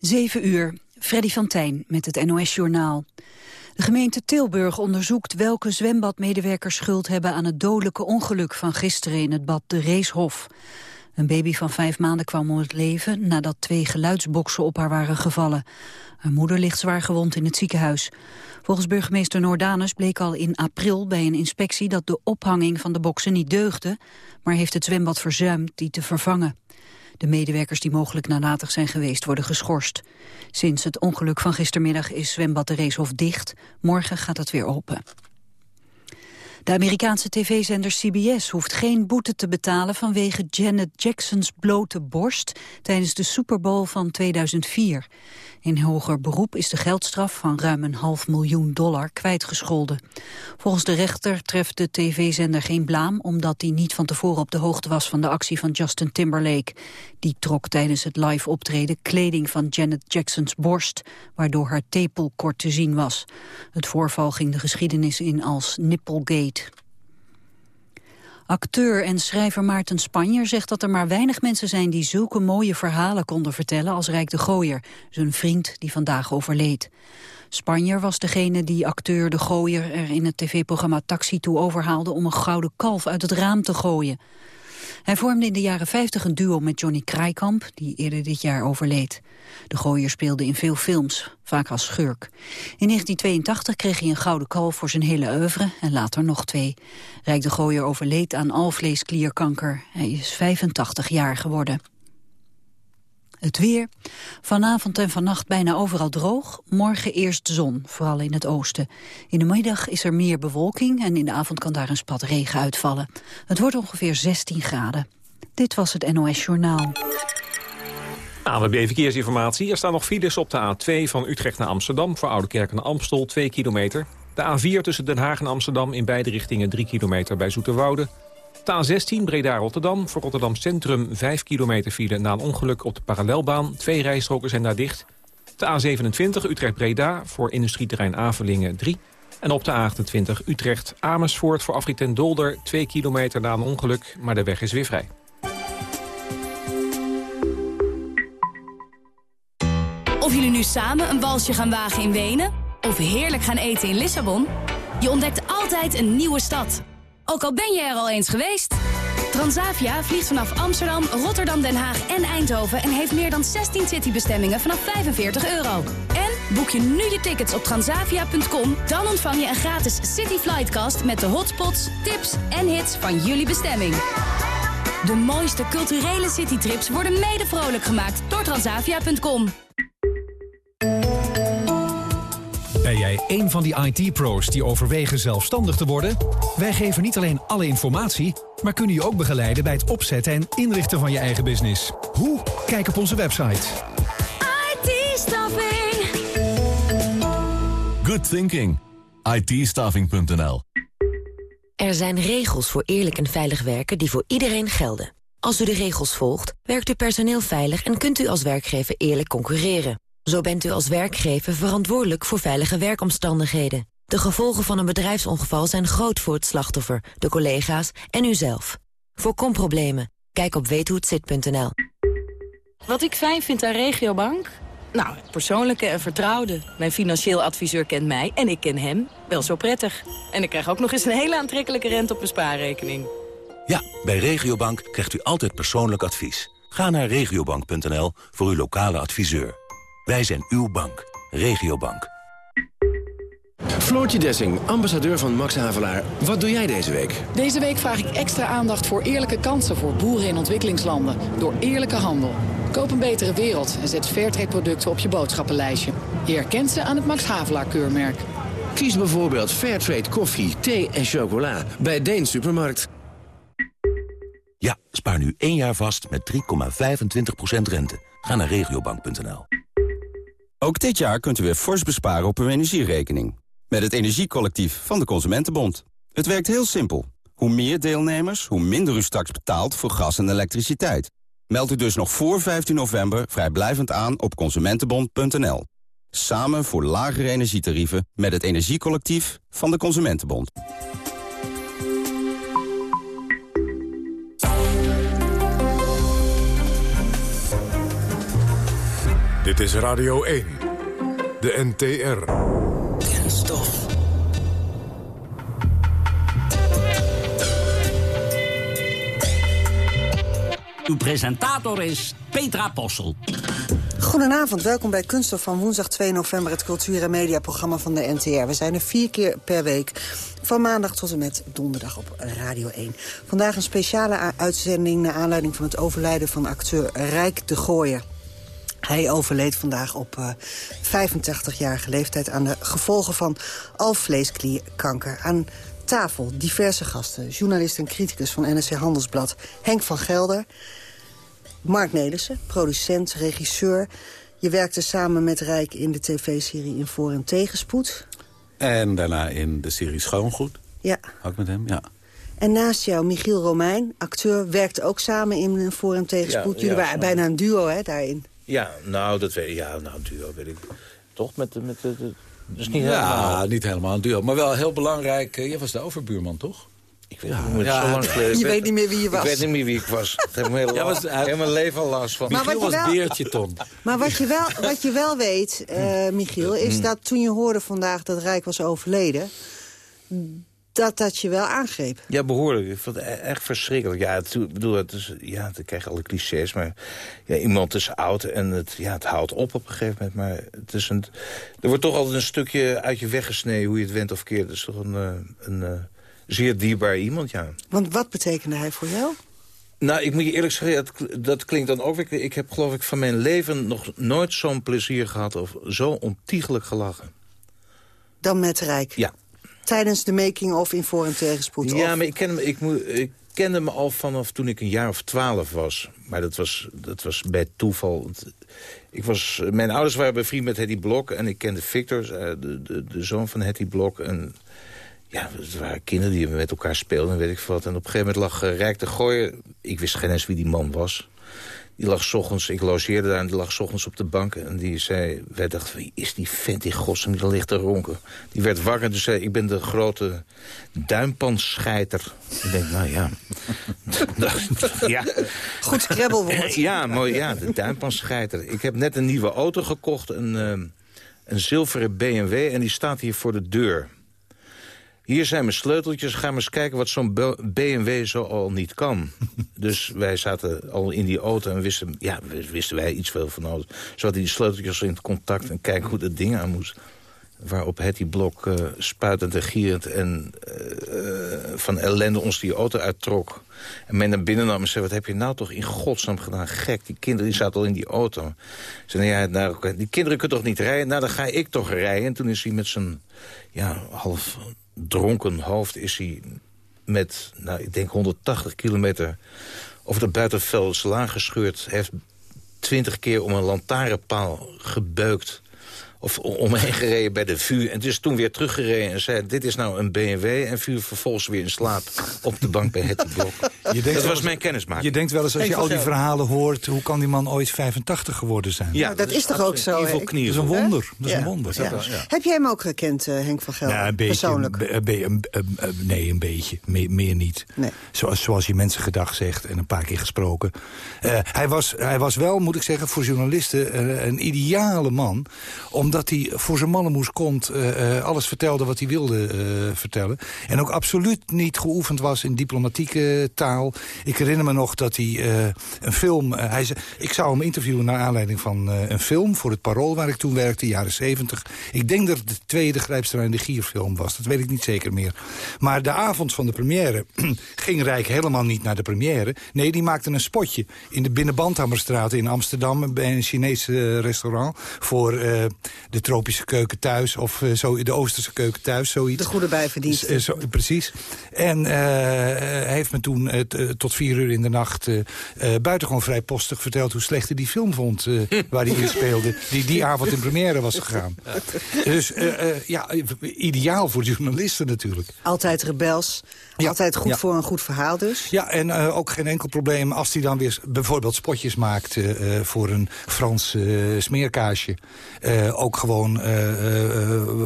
7 uur, Freddy van Tijn met het NOS-journaal. De gemeente Tilburg onderzoekt welke zwembadmedewerkers schuld hebben aan het dodelijke ongeluk van gisteren in het bad de Reeshof. Een baby van vijf maanden kwam om het leven nadat twee geluidsboksen op haar waren gevallen. Haar moeder ligt zwaar gewond in het ziekenhuis. Volgens burgemeester Noordanus bleek al in april bij een inspectie dat de ophanging van de boksen niet deugde, maar heeft het zwembad verzuimd die te vervangen. De medewerkers die mogelijk nalatig zijn geweest worden geschorst. Sinds het ongeluk van gistermiddag is zwembad de Reeshof dicht. Morgen gaat het weer open. De Amerikaanse tv-zender CBS hoeft geen boete te betalen vanwege Janet Jacksons blote borst tijdens de Super Bowl van 2004. In hoger beroep is de geldstraf van ruim een half miljoen dollar kwijtgescholden. Volgens de rechter treft de tv-zender geen blaam... omdat hij niet van tevoren op de hoogte was van de actie van Justin Timberlake. Die trok tijdens het live optreden kleding van Janet Jacksons borst... waardoor haar tepel kort te zien was. Het voorval ging de geschiedenis in als Acteur en schrijver Maarten Spanjer zegt dat er maar weinig mensen zijn die zulke mooie verhalen konden vertellen als Rijk de Gooier, zijn vriend die vandaag overleed. Spanjer was degene die acteur de Gooier er in het tv-programma Taxi toe overhaalde om een gouden kalf uit het raam te gooien. Hij vormde in de jaren 50 een duo met Johnny Kraaikamp, die eerder dit jaar overleed. De gooier speelde in veel films, vaak als schurk. In 1982 kreeg hij een gouden kalf voor zijn hele oeuvre en later nog twee. Rijk de gooier overleed aan alvleesklierkanker. Hij is 85 jaar geworden. Het weer. Vanavond en vannacht bijna overal droog. Morgen eerst zon, vooral in het oosten. In de middag is er meer bewolking en in de avond kan daar een spat regen uitvallen. Het wordt ongeveer 16 graden. Dit was het NOS Journaal. ANWB Verkeersinformatie. Er staan nog files op de A2 van Utrecht naar Amsterdam... voor Oudekerk en Amstel, 2 kilometer. De A4 tussen Den Haag en Amsterdam in beide richtingen 3 kilometer bij Zoeterwoude. De A16 Breda-Rotterdam voor Rotterdam Centrum 5 kilometer file na een ongeluk op de parallelbaan. Twee rijstroken zijn daar dicht. De A27 Utrecht-Breda voor industrieterrein Avelingen 3. En op de A28 Utrecht-Amersfoort voor afrit Dolder 2 kilometer na een ongeluk, maar de weg is weer vrij. Of jullie nu samen een walsje gaan wagen in Wenen... of heerlijk gaan eten in Lissabon... je ontdekt altijd een nieuwe stad... Ook al ben je er al eens geweest. Transavia vliegt vanaf Amsterdam, Rotterdam, Den Haag en Eindhoven... en heeft meer dan 16 citybestemmingen vanaf 45 euro. En boek je nu je tickets op transavia.com... dan ontvang je een gratis City Flightcast... met de hotspots, tips en hits van jullie bestemming. De mooiste culturele citytrips worden mede vrolijk gemaakt door transavia.com. Ben jij een van die IT-pro's die overwegen zelfstandig te worden? Wij geven niet alleen alle informatie, maar kunnen je ook begeleiden bij het opzetten en inrichten van je eigen business. Hoe? Kijk op onze website. IT-staffing. Good thinking. it Er zijn regels voor eerlijk en veilig werken die voor iedereen gelden. Als u de regels volgt, werkt uw personeel veilig en kunt u als werkgever eerlijk concurreren. Zo bent u als werkgever verantwoordelijk voor veilige werkomstandigheden. De gevolgen van een bedrijfsongeval zijn groot voor het slachtoffer, de collega's en uzelf. Voorkom problemen. Kijk op weethohetzit.nl. Wat ik fijn vind aan Regiobank? Nou, persoonlijke en vertrouwde. Mijn financieel adviseur kent mij en ik ken hem wel zo prettig. En ik krijg ook nog eens een hele aantrekkelijke rente op mijn spaarrekening. Ja, bij Regiobank krijgt u altijd persoonlijk advies. Ga naar regiobank.nl voor uw lokale adviseur. Wij zijn uw bank. Regiobank. Floortje Dessing, ambassadeur van Max Havelaar. Wat doe jij deze week? Deze week vraag ik extra aandacht voor eerlijke kansen voor boeren in ontwikkelingslanden. Door eerlijke handel. Koop een betere wereld en zet Fairtrade producten op je boodschappenlijstje. Je herkent ze aan het Max Havelaar keurmerk. Kies bijvoorbeeld Fairtrade koffie, thee en chocola bij Deen Supermarkt. Ja, spaar nu één jaar vast met 3,25% rente. Ga naar regiobank.nl. Ook dit jaar kunt u weer fors besparen op uw energierekening. Met het Energiecollectief van de Consumentenbond. Het werkt heel simpel. Hoe meer deelnemers, hoe minder u straks betaalt voor gas en elektriciteit. Meld u dus nog voor 15 november vrijblijvend aan op consumentenbond.nl. Samen voor lagere energietarieven met het Energiecollectief van de Consumentenbond. Dit is Radio 1. De NTR. Kenstof. Uw presentator is Petra Possel. Goedenavond, welkom bij Kunststof van woensdag 2 november... het cultuur- en mediaprogramma van de NTR. We zijn er vier keer per week, van maandag tot en met donderdag op Radio 1. Vandaag een speciale uitzending naar aanleiding van het overlijden van acteur Rijk de Gooier. Hij overleed vandaag op uh, 85-jarige leeftijd aan de gevolgen van alvleesklierkanker. Aan tafel diverse gasten, journalist en criticus van NRC Handelsblad Henk van Gelder... Mark Nelissen, producent, regisseur. Je werkte samen met Rijk in de tv-serie In Voor- en Tegenspoed. En daarna in de serie Schoongoed. Ja. Ook met hem, ja. En naast jou, Michiel Romein, acteur, werkte ook samen in Voor- en Tegenspoed. Ja, Jullie ja, waren bijna een duo, hè, daarin. Ja, nou, dat weet, ja, nou, duo weet ik. Toch met de... Met de, de dus niet ja, helemaal. niet helemaal een duo. Maar wel heel belangrijk. Uh, jij was de overbuurman, toch? Ik weet niet ja, zo lang geleden. Je weet niet meer wie je was. Ik weet niet meer wie ik was. Ik heb mijn hele, was, mijn leven al last van. Maar Michiel was wel, Beertje, Tom. Maar wat je wel, wat je wel weet, uh, Michiel, is Mm. dat toen je hoorde vandaag dat Rijk was overleden... dat dat je wel aangreep. Ja, behoorlijk. Ik vond het e- echt verschrikkelijk. Ja, het, ik bedoel, het is, ja, dan krijg je alle clichés. Maar ja, iemand is oud en het, ja, het houdt op op een gegeven moment. Maar het is een, er wordt toch altijd een stukje uit je weggesneden... hoe je het went of keert. Dat is toch een... uh, een uh, zeer dierbaar iemand, ja. Want wat betekende hij voor jou? Nou, ik moet je eerlijk zeggen, dat, dat klinkt dan ook weer... Ik heb geloof ik van mijn leven nog nooit zo'n plezier gehad... of zo ontiegelijk gelachen. Dan met Rijk? Ja. Tijdens de making-of in Voor- en Tegenspoed? Ja, of? maar ik, ken hem, ik, moet, ik kende me al vanaf toen ik een jaar of twaalf was. Maar dat was, dat was bij toeval. Ik was, mijn ouders waren bevriend met Hetty Blok... en ik kende Victor, de, de, de zoon van Hetty Blok... En, ja, het waren kinderen die met elkaar speelden, weet ik wat. En op een gegeven moment lag uh, Rijk de Gooier... Ik wist geen eens wie die man was. Die lag ochtends, ik logeerde daar en die lag ochtends op de bank. En die zei, wij dachten, wie is die vent in godsnaam die ligt te ronken? Die werd wakker en dus zei, ik ben de grote duimpanscheiter. Ik denk, nou ja. ja. Goed scrabbelwoord. ja, mooi, ja, de duimpanscheiter. Ik heb net een nieuwe auto gekocht, een, uh, een zilveren BMW... en die staat hier voor de deur. Hier zijn mijn sleuteltjes, ga maar eens kijken wat zo'n BMW zo al niet kan. dus wij zaten al in die auto en wisten, ja, wisten wij iets veel van alles. Zo hadden die sleuteltjes in contact en kijken hoe dat ding aan moest. Waarop Hetty Blok uh, spuitend en gierend en uh, van ellende ons die auto uittrok. En men naar binnen nam en zei, wat heb je nou toch in godsnaam gedaan? Gek, die kinderen die zaten al in die auto. Zei, nou ja, nou, die kinderen kunnen toch niet rijden? Nou, dan ga ik toch rijden. En toen is hij met zijn ja, half dronken hoofd is hij met, nou, ik denk 180 kilometer over de buitenveldslaan gescheurd. Hij heeft twintig keer om een lantaarnpaal gebeukt. Of omheen gereden bij de VU. En dus toen weer teruggereden en zei... dit is nou een BMW. En viel vervolgens weer in slaap op de bank bij het Blok. Je denkt dat was mijn kennismaking. Je denkt wel eens als je al die verhalen hoort... hoe kan die man ooit 85 geworden zijn? Ja, nou, dat, dat is toch ook zo? Evil dat is een wonder. Dat is ja. een wonder. Ja. Ja. Heb jij hem ook gekend, uh, Henk van Gelder? Ja, een beetje, persoonlijk? Een, een, een, nee, een beetje. Meer, meer niet. Nee. Zoals, zoals je mensen gedag zegt en een paar keer gesproken. Uh, hij, was, hij was wel, moet ik zeggen, voor journalisten uh, een ideale man. Omdat hij voor zijn mannenmoes komt uh, alles vertelde wat hij wilde uh, vertellen. En ook absoluut niet geoefend was in diplomatieke taal. Ik herinner me nog dat hij een film... hij ik zou hem interviewen naar aanleiding van een film voor het Parool... waar ik toen werkte, jaren 70. Ik denk dat het de tweede Grijpstra en de Gierfilm was. Dat weet ik niet zeker meer. Maar de avond van de première ging Rijk helemaal niet naar de première. Nee, die maakte een spotje in de Binnenbandhammerstraat in Amsterdam... bij een Chinees restaurant voor de tropische keuken thuis... of uh, zo, de Oosterse keuken thuis, zoiets. De goede bijverdiensten. Zo, precies. En uh, hij heeft me toen tot vier uur in de nacht... buitengewoon vrijpostig verteld hoe slecht hij die film vond... waar hij in speelde, die die avond in première was gegaan. dus ja, ideaal voor journalisten natuurlijk. Altijd rebels. Ja, Altijd goed ja. voor een goed verhaal dus. Ja, en uh, ook geen enkel probleem als hij dan weer bijvoorbeeld spotjes maakt... Uh, voor een Frans uh, smeerkaasje. ook gewoon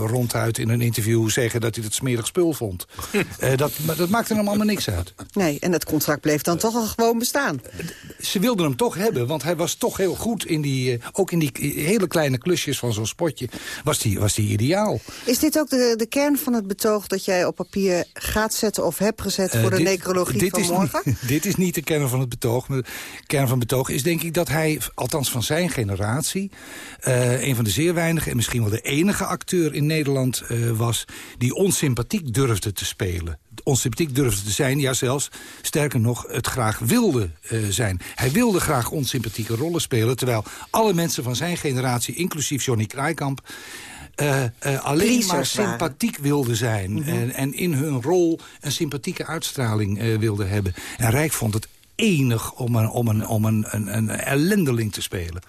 ronduit in een interview zeggen dat hij dat smerig spul vond. dat, maar dat maakte hem allemaal niks uit. Nee, en dat contract bleef dan toch al gewoon bestaan. Ze wilden hem toch hebben, want hij was toch heel goed in die... eh, ook in die hele kleine klusjes van zo'n spotje was die, was die ideaal. Is dit ook de, de kern van het betoog dat jij op papier gaat zetten of hebt gezet voor Eh, de necrologie dit van is morgen? niet- dit is niet de kern van het betoog. De kern van het betoog is denk ik dat hij, althans van zijn generatie... eh, een van de zeer weinige en misschien wel de enige acteur in Nederland eh, was... die onsympathiek durfde te spelen. Onsympathiek durfde te zijn, ja zelfs, sterker nog, het graag wilde zijn. Hij wilde graag onsympathieke rollen spelen... terwijl alle mensen van zijn generatie, inclusief Johnny Kraaikamp... eh, eh, alleen Pleasers maar waren. sympathiek wilden zijn. en, en in hun rol een sympathieke uitstraling eh, wilden hebben. En Rijk vond het enig om een, om een, om een, een, een ellendeling te spelen.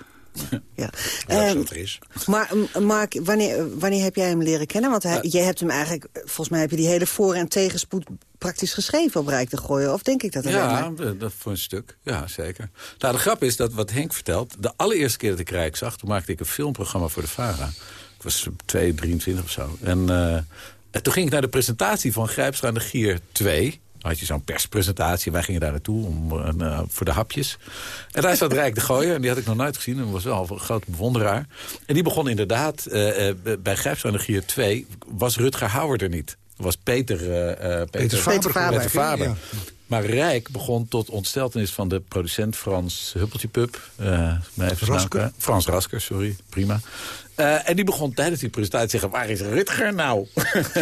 Ja. Dat is Ehm, er is. Maar Mark, wanneer, wanneer heb jij hem leren kennen? Want hij, jij hebt hem eigenlijk, volgens mij heb je die hele voor- en tegenspoed praktisch geschreven op Rijk te gooien. Of denk ik dat alleen Ja, maar? dat- dat voor een stuk. Ja, zeker. Nou, de grap is dat wat Henk vertelt... de allereerste keer dat ik Rijk zag... toen maakte ik een filmprogramma voor de VARA. Ik was 2, 23 of zo. En, eh, en toen ging ik naar de presentatie van Grijpstra en de Gier 2... Dan had je zo'n perspresentatie. Wij gingen daar naartoe om, eh, voor de hapjes. En daar zat Rijk de Gooier. En die had ik nog nooit gezien. En was wel een grote bewonderaar. En die begon inderdaad... eh, eh, bij Grijpstra en de Gier 2 was Rutger Hauer er niet. Was Peter, eh, eh, Peter, Faber, Faber. Peter Faber. Ja. Maar Rijk begon tot ontsteltenis van de producent Frans Huppeltje Pup. eh, mij even zijn naam Rasker. Frans Rasker, sorry. Prima. Eh, en die begon tijdens die presentatie te zeggen... waar is Rutger nou?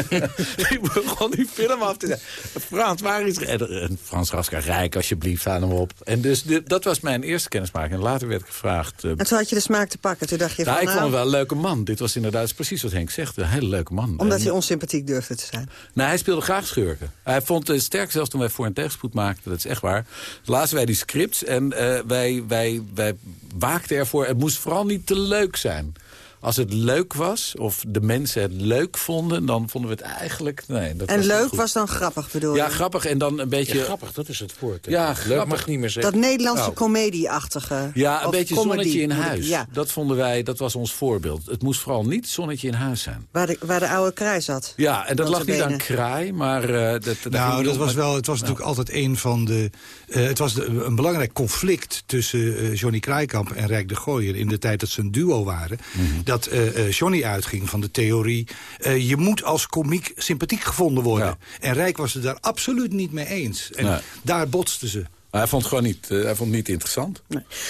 die begon die film af te zeggen. Frans, waar is... En, en Frans Rasker, Rijk, alsjeblieft, aan hem op. En dus dit- dat was mijn eerste kennismaking. En later werd ik gevraagd... eh, En toen had je de smaak te pakken. Toen dacht je nou, van, ik vond hem nou, wel een leuke man. Dit was inderdaad precies wat Henk zegt. Een hele leuke man. omdat En- hij onsympathiek durfde te zijn. nou, hij speelde graag schurken. Hij vond het sterk zelfs toen wij voor- en tegenspoed maakten. Dat is echt waar. Lazen wij die scripts en eh, wij, wij, wij waakten ervoor. Het moest vooral niet te leuk zijn. Als het leuk was, of de mensen het leuk vonden... dan vonden we het eigenlijk... Nee, dat En was leuk was dan grappig, bedoel Ja, je? grappig en dan een beetje... Ja, grappig, dat is het woord. hè. Ja, Leuk grappig. mag niet meer Dat zeggen. Nederlandse Nou. comedie-achtige. Ja, een beetje comedy, zonnetje in huis. Ja, Dat vonden wij, dat was ons voorbeeld. Het moest vooral niet zonnetje in huis zijn. waar de, waar de oude kruis zat. Ja, en dat lag niet aan kraai, maar... eh, dat, dat Nou, dat was wel, het was natuurlijk altijd een van de... eh, het was de- een belangrijk conflict tussen eh, Johnny Kraaikamp en Rijk de Gooier... in de tijd dat ze een duo waren. Mhm. Dat eh, eh, Johnny uitging van de theorie... eh, je moet als komiek sympathiek gevonden worden. En Rijk was het daar absoluut niet mee eens. En Nee. daar botsten ze. Maar hij vond het gewoon niet, hij vond het niet interessant.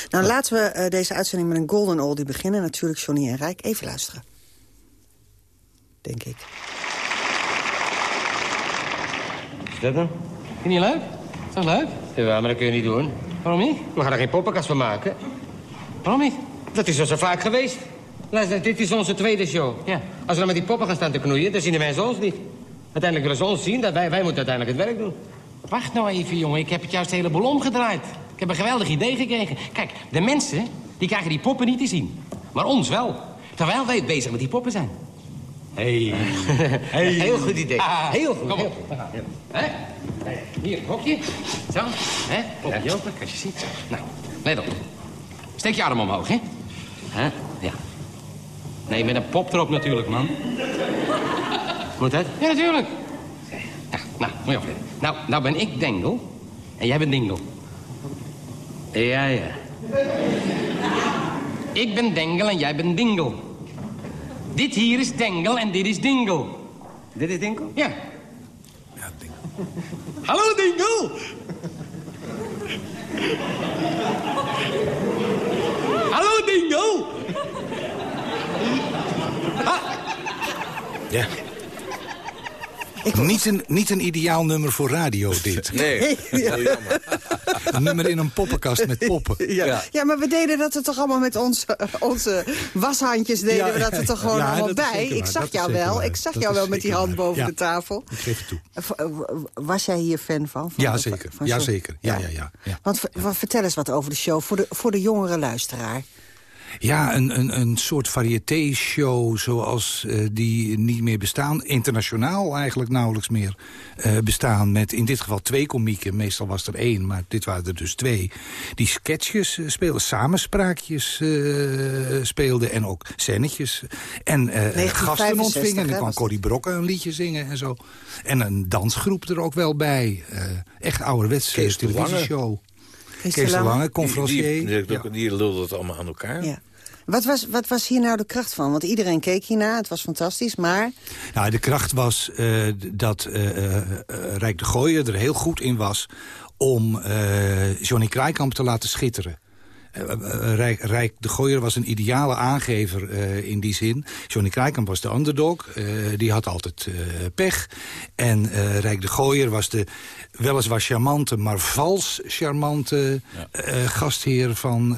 Nou, laten we eh, deze uitzending met een golden oldie beginnen. Natuurlijk Johnny en Rijk. Even luisteren. Denk ik. Dat dan? Vind je niet leuk? Is dat leuk? Ja, maar dat kun je niet doen. Waarom niet? We gaan er geen poppenkast van maken. Waarom niet? Dat is al zo vaak geweest. Luister, dit is onze tweede show. Ja. Als we dan met die poppen gaan staan te knoeien, dan zien de mensen ons niet. Uiteindelijk willen ze ons zien, dat wij, wij moeten uiteindelijk het werk doen. Wacht nou even, jongen. Ik heb het juist helemaal omgedraaid. Ik heb een geweldig idee gekregen. Kijk, de mensen, die krijgen die poppen niet te zien. Maar ons wel. Terwijl wij bezig met die poppen zijn. Hey. Heel goed idee. Heel goed. Kom op. Hè? Hier, hokje. Zo. Hè? Hokje open, als je ziet. Nou, let op. Steek je arm omhoog, hè? Hè? Nee, met een pop erop natuurlijk, man. Moet dat? Ja, natuurlijk. Ja, nou, moet je opletten. Nou, nou ben ik Dengel en jij bent Dingel. Ja, ja. Ik ben Dengel en jij bent Dingel. Dit hier is Dengel en dit is Dingel. Dit is Dingel? Ja. Ja, Dingel. Hallo, Dingel! Hallo, Dingel! Ja. Niet, een, niet een ideaal nummer voor radio, dit. Nee, heel jammer. Een nummer in een poppenkast met poppen. Ja. Ja. maar we deden dat er toch allemaal met onze, onze washandjes deden Ja, we dat er toch gewoon ja, allemaal bij. Ik zag dat jou wel. waar. Ik zag Dat jou wel met die hand waar. boven Ja. de tafel. Ik geef het toe. Eh, eh, Was jij hier fan van? van Ja, zeker. van Ja, zeker. Ja, ja, ja. ja. Want ver- wa- vertel eens wat over de show voor de, voor de jongere luisteraar. Ja, een, een, een soort variété-show zoals uh, die niet meer bestaan. Internationaal eigenlijk nauwelijks meer uh, bestaan. Met in dit geval twee komieken. Meestal was er één, maar dit waren er dus twee. Die sketches uh, speelden, samenspraakjes speelden en ook scènetjes. En gasten ontvingen. En dan kwam Corrie Brokken een liedje zingen en zo. En een dansgroep er ook wel bij. echt ouderwetse televisieshow. Kees, Kees de Lange, conferencier. Die, die, die, die lulde het allemaal aan elkaar. Ja. Wat was, wat was hier nou de kracht van? Want iedereen keek hiernaar, het was fantastisch, maar... Nou, de kracht was uh, dat uh, uh, Rijk de Gooier er heel goed in was... om Johnny Kraaikamp te laten schitteren. Rijk, Rijk, de Gooier was een ideale aangever uh, in die zin. Johnny Krijkamp was de underdog. Uh, die had altijd uh, pech. En Rijk de Gooier was de weliswaar charmante, maar vals charmante ja. gastheer van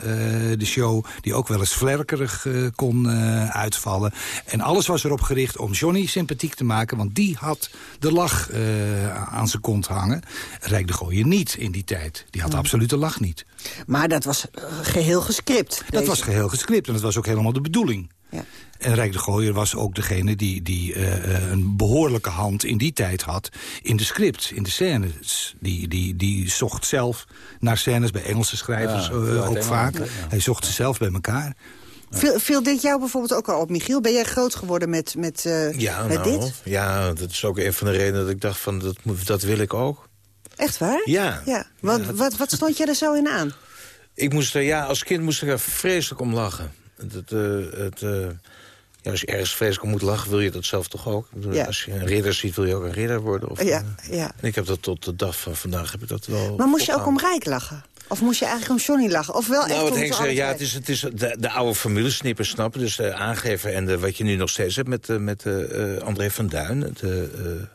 de show. Die ook wel eens vlerkerig kon uitvallen. En alles was erop gericht om Johnny sympathiek te maken. Want die had de lach aan zijn kont hangen. Rijk de Gooier niet in die tijd. Die had mm. absoluut de lach niet. Maar dat was geheel gescript. Dat was geheel gescript en dat was ook helemaal de bedoeling. Ja. En Rijk de Gooier was ook degene die, die uh, een behoorlijke hand in die tijd had... in de script, in de scènes. Die, die, die zocht zelf naar scènes bij Engelse schrijvers ja, uh, ook vaak. Ja. Hij zocht ze zelf bij elkaar. Viel, viel, dit jou bijvoorbeeld ook al op, Michiel? Ben jij groot geworden met, met, uh, ja, met nou, dit? Ja, dat is ook een van de redenen dat ik dacht van dat, dat wil ik ook. Echt waar? Ja. ja. Wat, wat, wat stond je er zo in aan? Ik moest er, ja, als kind moest ik er vreselijk om lachen. Het, uh, het, uh, ja, als je ergens vreselijk om moet lachen, wil je dat zelf toch ook? Ja. Als je een ridder ziet, wil je ook een ridder worden. Of, ja, ja. En ik heb dat tot de dag van vandaag heb ik dat wel Maar moest je ook om Rijk lachen? Of moest je eigenlijk om Johnny lachen? Of wel nou, echt zei, ja, het is, het is de, de oude formulesnipper snappen. Dus de aangever en de, wat je nu nog steeds hebt met, met uh, André van Duin. De,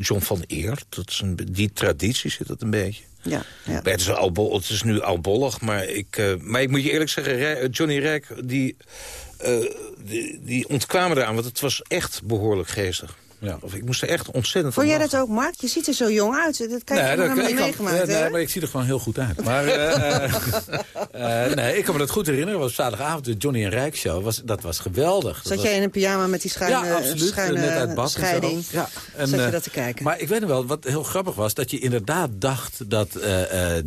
John van Eer. Dat is een, die traditie zit dat een beetje. Ja, ja. Het, is al, het is nu albollig, maar ik, uh, maar ik moet je eerlijk zeggen... Johnny Rijk, die, uh, die, die ontkwamen eraan, want het was echt behoorlijk geestig. Ja. Of ik moest er echt ontzettend Vond jij dat ook, Mark? Je ziet er zo jong uit. Dat kan je dat, ik meegemaakt, Nee, maar ik zie er gewoon heel goed uit. Maar uh, uh, nee, ik kan me dat goed herinneren. was zaterdagavond de Johnny en Rijk show. Was, dat was geweldig. Zat jij in een pyjama met die schuine, ja, absoluut. schuine Net uit bad scheiding? Ja, en, Zat je dat te kijken? Maar ik weet nog wel, wat heel grappig was... dat je inderdaad dacht dat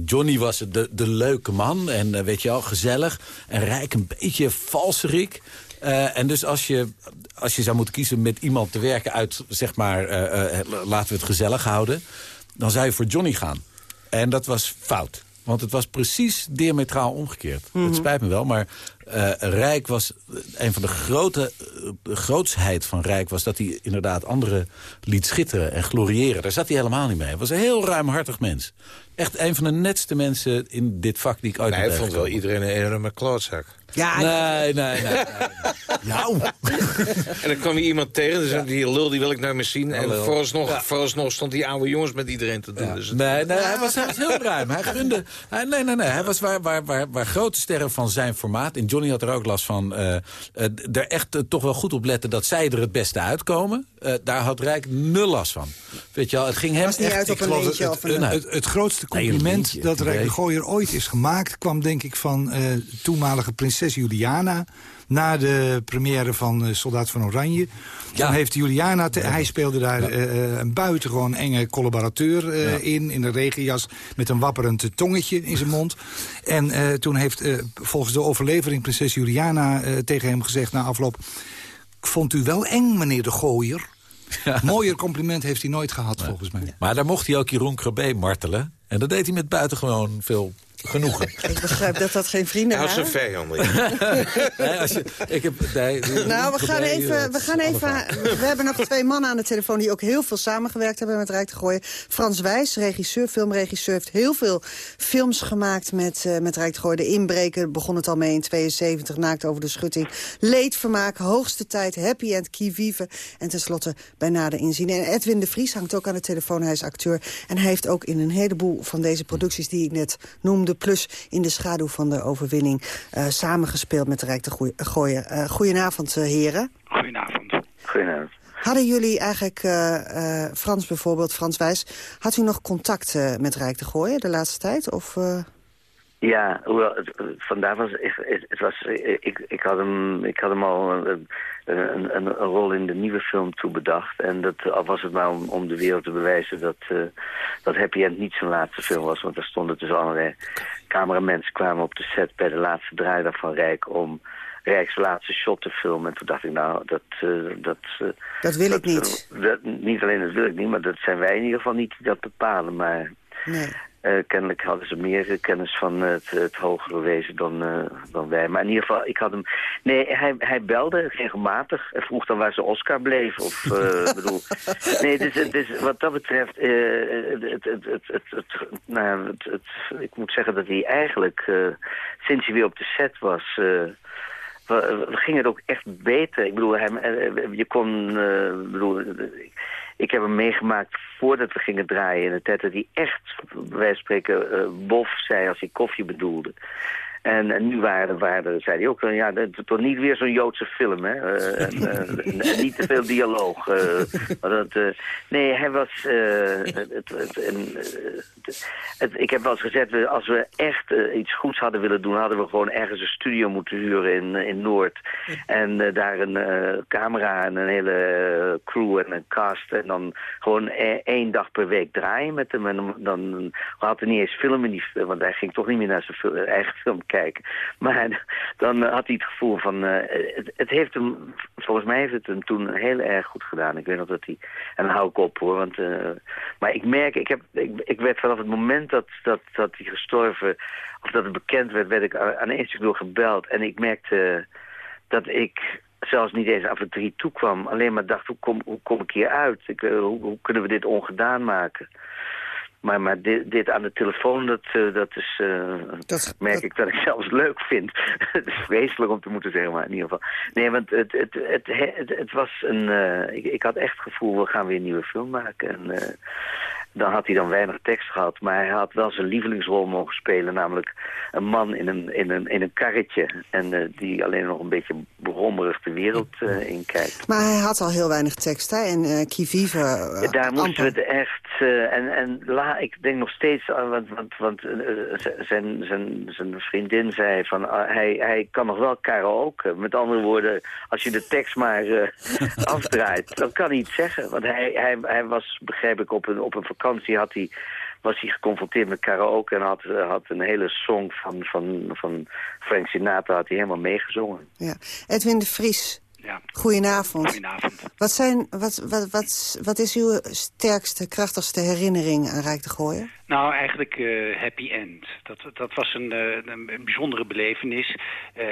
Johnny was de, de leuke man. En weet je wel, gezellig. En Rijk een beetje valserik. Uh, en dus als je, als je zou moeten kiezen met iemand te werken uit, zeg maar, uh, uh, laten we het gezellig houden, dan zou je voor Johnny gaan. En dat was fout. Want het was precies diametraal omgekeerd. Mm -hmm. Het spijt me wel, maar uh, Rijk was... Een van de grote de grootsheid van Rijk was dat hij inderdaad anderen liet schitteren en gloriëren. Daar zat hij helemaal niet mee. Hij was een heel ruimhartig mens. Echt een van de netste mensen in dit vak die ik ooit nee, heb Hij vond wel iedereen een enorme klootzak. Ja, nee, nee, nee. nee. nou. en dan kwam je iemand tegen, dus ja. die lul die wil ik nou meer zien. En vooralsnog, ja. vooralsnog stond die oude jongens met iedereen te doen. Ja. Dus nee, nee hij, was, hij was heel ruim. Hij gunde... Hij, nee, nee, nee. Hij was waar, waar, waar, waar grote sterren van zijn formaat... en Johnny had er ook last van... Uh, uh, er echt uh, toch wel goed op letten dat zij er het beste uitkomen. daar had Rijk nul last van. Weet je wel, het ging hem was echt... uit op een het, het, het, het, grootste compliment dat Rijk de Gooier ooit is gemaakt... kwam denk ik van toenmalige prinses Juliana na de première van uh, Soldaat van Oranje. Ja. Dan heeft Juliana, te, hij speelde daar uh, een buitengewoon enge collaborateur uh, ja. in, in een regenjas met een wapperend tongetje in zijn mond. En toen heeft volgens de overlevering prinses Juliana tegen hem gezegd na afloop... vond u wel eng, meneer de Gooier? Ja. Mooier compliment heeft hij nooit gehad, nee. volgens mij. Maar daar mocht hij ook Jeroen Krabbe martelen. En dat deed hij met buitengewoon veel genoegen. Ik begrijp dat dat geen vrienden waren. Als een vijand. nee, als je, ik heb, nee, nou, we gaan even... We, gaan even we hebben nog twee mannen aan de telefoon... die ook heel veel samengewerkt hebben met Rijk te Gooien. Frans Wijs, regisseur, filmregisseur... heeft heel veel films gemaakt met, uh, met Rijk te Gooien. De Inbreker begon het al mee in 72. Naakt over de schutting. Leedvermaak, Hoogste Tijd, Happy End, Kivive. En tenslotte bij nader inzien. En Edwin de Vries hangt ook aan de telefoon. Hij is acteur. En hij heeft ook in een heleboel van deze producties die ik net noemde plus in de schaduw van de overwinning uh, samengespeeld met de Rijk te Gooien. Uh, goedenavond, uh, heren. Goedenavond. Goedenavond. Hadden jullie eigenlijk, Frans bijvoorbeeld, Frans Wijs... had u nog contact met Rijk te Gooien de laatste tijd? Of, Ja, hoewel het, vandaar was het, het was ik, ik had hem ik had hem al een, een, een, rol in de nieuwe film toe bedacht en dat al was het maar om, om de wereld te bewijzen dat eh, dat Happy End niet zijn laatste film was, want er stonden dus allerlei cameramensen kwamen op de set bij de laatste draaidag van Rijk om Rijks laatste shot te filmen en toen dacht ik nou dat eh, dat eh, Dat wil ik niet. dat, niet alleen dat wil ik niet, maar dat zijn wij in ieder geval niet die dat bepalen, maar Nee. Eh, kennelijk hadden ze meer eh, kennis van het, het hogere wezen dan, eh, dan wij. Maar in ieder geval, ik had hem... Nee, hij, hij belde regelmatig en vroeg dan waar zijn Oscar bleef. Of, eh, bedoel... Nee, dus, is, wat dat betreft... eh, het, het, het, het, het, nou, het, het- ik moet zeggen dat hij eigenlijk, eh, sinds hij weer op de set was... eh, ging het ook echt beter. Ik bedoel, hij, eh, je kon... eh, ik bedoel, ik, heb hem meegemaakt voordat we gingen draaien... in tijd dat hij echt, van spreken, eh, bof zei als hij koffie bedoelde. En, en nu waren, waren, zei hij ook, eh, ja, toch niet weer zo'n Joodse film, hè? Eh, en, eh, en niet te veel dialoog. dat, nee, hij was... ik heb wel eens gezegd, als we echt iets goeds hadden willen doen... hadden we gewoon ergens een studio moeten huren in, in Noord. En daar een camera en een hele crew en een cast. En dan gewoon e- één dag per week draaien met hem. En dan, dan we hadden niet eens film in die film, want hij ging toch niet meer naar zijn eigen film Maar dan had hij het gevoel van... eh, het, het heeft hem, volgens mij heeft het hem toen heel erg goed gedaan. Ik weet nog dat hij... En dan hou ik op hoor, want... eh, maar ik merk, ik, heb, ik, werd vanaf het moment dat, dat, dat hij gestorven... of dat het bekend werd, werd ik aan één stuk gebeld. En ik merkte dat ik zelfs niet eens aan verdriet toekwam. Alleen maar dacht, hoe kom, hoe kom ik hier uit? Eh, hoe kunnen we dit ongedaan maken? Maar, maar dit, dit aan de telefoon, dat, eh, dat is, eh, merk ik dat ik zelfs leuk vind. het is vreselijk om te moeten zeggen, maar in ieder geval. Nee, want het, het, het, het, het was een... eh, ik, ik had echt het gevoel, we gaan weer een nieuwe film maken. En dan had hij dan weinig tekst gehad. Maar hij had wel zijn lievelingsrol mogen spelen. Namelijk een man in een, in een, in een karretje. En eh, die alleen nog een beetje brommerig de wereld eh, inkijkt. Maar hij had al heel weinig tekst, hè? En eh Kivive... Daar moesten amper. we het echt... en en la, ik denk nog steeds... want want, want zijn, zijn, zijn vriendin zei van... ah, hij, hij kan nog wel karaoke. Met andere woorden, als je de tekst maar afdraait... dan kan hij het zeggen. Want hij, hij, hij was, begrijp ik, op een, op een vakantie had hij... Was hij geconfronteerd met karaoke en had, eh, had een hele song van, van, van Frank Sinatra had hij helemaal meegezongen. Ja. Edwin de Vries, Ja. goedenavond. Goedenavond. Wat, zijn, wat, wat, wat, wat is uw sterkste, krachtigste herinnering aan Rijk de Gooien? Nou, eigenlijk eh, Happy End. Dat, dat was een, eh, een, een bijzondere belevenis. Eh,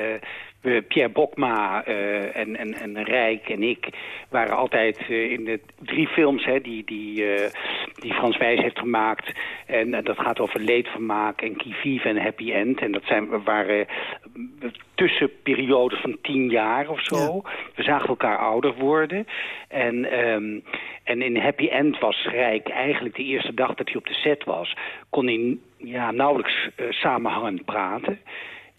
Pierre Bokma eh, en, en, en Rijk en ik waren altijd eh, in de drie films hè, die, die, eh, die Frans Wijs heeft gemaakt. En eh, dat gaat over leedvermaak en Kivive en Happy End. En dat zijn, waren eh, tussenperiodes van tien jaar of zo. We zagen elkaar ouder worden. En, ehm, en in Happy End was Rijk eigenlijk de eerste dag dat hij op de set was... kon hij ja, nauwelijks eh, samenhangend praten.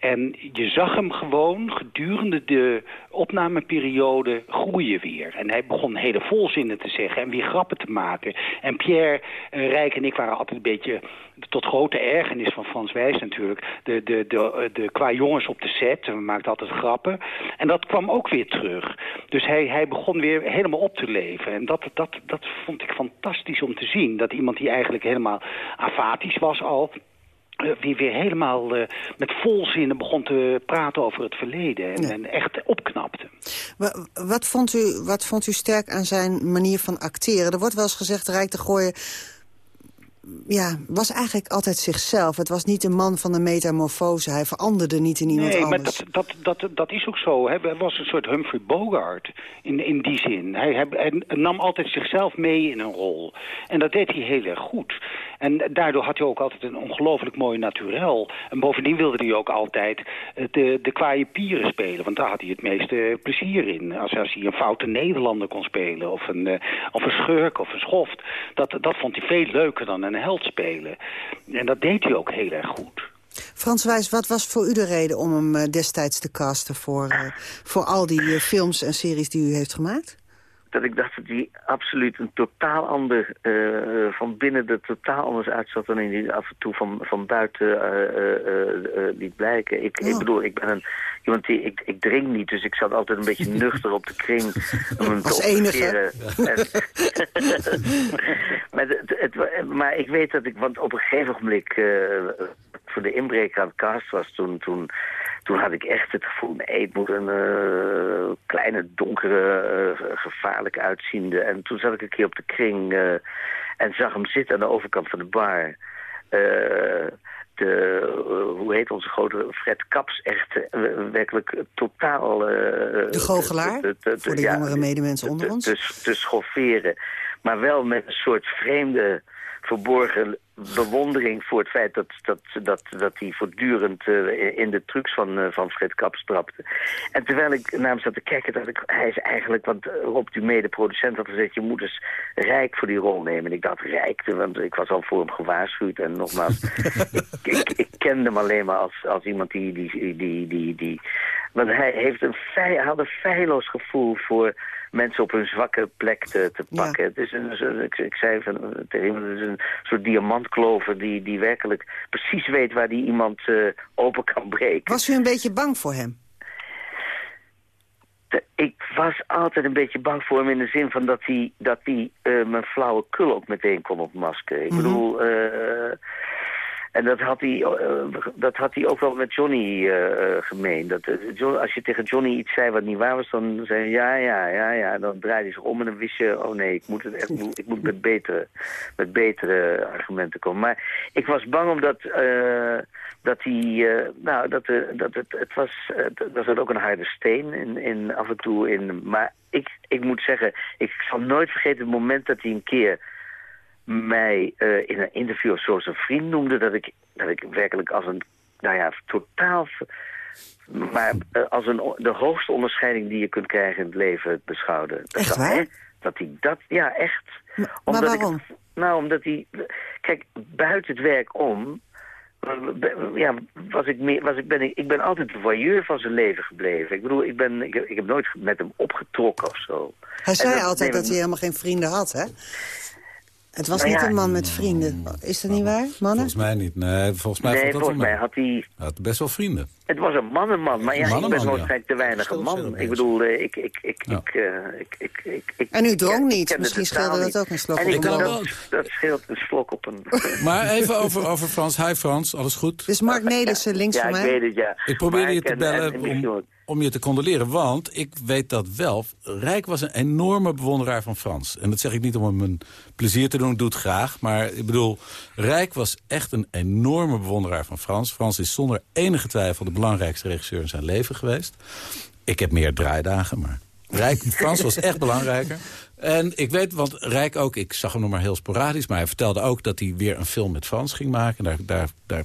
En je zag hem gewoon gedurende de opnameperiode groeien weer. En hij begon hele volzinnen te zeggen en weer grappen te maken. En Pierre, eh, Rijk en ik waren altijd een beetje, tot grote ergernis van Frans Wijs natuurlijk... de, de, de, eh, de, qua jongens op de set. We maakten altijd grappen. En dat kwam ook weer terug. Dus hij, hij begon weer helemaal op te leven. En dat, dat, dat vond ik fantastisch om te zien. Dat iemand die eigenlijk helemaal afatisch was al eh, weer, helemaal eh, met volzinnen begon te praten over het verleden. En, en echt opknapte. Wa- Wat vond, u, wat vond u sterk aan zijn manier van acteren? Er wordt wel eens gezegd, Rijk de Gooien ja, was eigenlijk altijd zichzelf. Het was niet een man van de metamorfose. Hij veranderde niet in iemand nee, maar anders. dat, dat, dat, dat is ook zo. Hè. Hij was een soort Humphrey Bogart in, in die zin. Hij, hij, hij nam altijd zichzelf mee in een rol. En dat deed hij heel erg goed. En daardoor had hij ook altijd een ongelooflijk mooi naturel. En bovendien wilde hij ook altijd eh, de, de kwaaie pieren spelen. Want daar had hij het meeste plezier in. Als, als hij een foute Nederlander kon spelen. Of een, eh, of een schurk of een schoft. Dat, dat vond hij veel leuker dan een held spelen. En dat deed hij ook heel erg goed. Frans Wijs, wat was voor u de reden om hem eh, destijds te casten... voor, eh, voor al die eh, films en series die u heeft gemaakt? Dat ik dacht dat hij absoluut een totaal ander, uh, van binnen er totaal anders uitzat dan hij af en toe van, van buiten uh, liet blijken. Ik, ik bedoel, ik ben een, iemand die, ik, ik drink niet, dus ik zat altijd een beetje nuchter op de kring. Om Als enige. maar, het, het, maar ik weet dat ik, want op een gegeven moment voor de inbreker aan het cast was, toen, toen toen had ik echt het gevoel, nee, het moet een uh, kleine, donkere, uh, gevaarlijk uitziende. En toen zat ik een keer op de kring uh, en zag hem zitten aan de overkant van de bar. de, hoe heet onze grote Fred Kaps, echt werkelijk totaal... de goochelaar, te, te, te, voor de jongere medemensen onder ons? Te, te schofferen, maar wel met een soort vreemde verborgen bewondering voor het feit dat, dat, dat, dat hij voortdurend uh, in de trucs van, uh, van Fred Kaps trapte. En terwijl ik naar hem zat te kijken, dacht ik, hij is eigenlijk, want eh, Rob Dumé, de producent, had gezegd, je moet eens rijk voor die rol nemen. En ik dacht, rijk, want ik was al voor hem gewaarschuwd. En nogmaals, ik, ik, ik, kende hem alleen maar als, als iemand die, die, die, die, die, want hij heeft een fei, had een feilloos gevoel voor mensen op hun zwakke plek te, te pakken. Het is een, ik, ik zei van, tegen het is een soort diamantklover die, die werkelijk precies weet waar die iemand uh, open kan breken. Was u een beetje bang voor hem? ik was altijd een beetje bang voor hem in de zin van dat hij, dat hij uh, mijn flauwe kul ook meteen kon opmasken. Ik mm bedoel, uh, en dat had hij, uh, dat had hij ook wel met Johnny uh, gemeen. Dat, als je tegen Johnny iets zei wat niet waar was, dan zei hij ja, ja, ja, ja. Dan draaide hij zich om en dan wist je, oh nee, ik moet, het echt, ik moet met, betere, met betere argumenten komen. Maar ik was bang omdat uh, dat hij, nou, dat, dat het, het was, dat was ook een harde steen in, in, af en toe. In, maar ik, ik moet zeggen, ik zal nooit vergeten het moment dat hij een keer mij uh, in een interview zoals een vriend noemde... dat ik, dat ik werkelijk als een, nou ja, totaal... maar uh, als een, de hoogste onderscheiding die je kunt krijgen in het leven beschouwde. Dat echt waar? dat hij dat, ja, echt. Maar, omdat waarom? Ik, nou, omdat hij... Kijk, buiten het werk om... Ja, was ik meer, was ik, ben, ik, ik ben altijd de voyeur van zijn leven gebleven. Ik bedoel, ik, ben, ik, ik heb nooit met hem opgetrokken of zo. Hij zei altijd dat hij helemaal geen vrienden had, hè? Het was niet een man met vrienden. Is dat niet waar, mannen? Volgens mij niet. Nee, volgens mij, nee, volgens mij had hij... had best wel vrienden. Het was een mannenman, maar ja, ik ben waarschijnlijk te weinig een man. Ik bedoel, eh, ik, ik, ik, ik, uh, ik, ik, ik, En u dronk niet, misschien scheelde dat ook een slok op een dat, dat scheelt een slok op een... Maar even over, over Frans. Hi Frans, alles goed? Dus Mark Nelissen links van mij. Ja, ik weet het, ja. Ik probeerde je te bellen om om je te condoleren. Want ik weet dat wel. Rijk was een enorme bewonderaar van Frans. En dat zeg ik niet om hem een plezier te doen. Ik doe het graag. Maar ik bedoel, Rijk was echt een enorme bewonderaar van Frans. Frans is zonder enige twijfel de belangrijkste regisseur in zijn leven geweest. Ik heb meer draaidagen, maar... Rijk, Frans was echt belangrijker. En ik weet, want Rijk ook, ik zag hem nog maar heel sporadisch... maar hij vertelde ook dat hij weer een film met Frans ging maken. Daar, daar, daar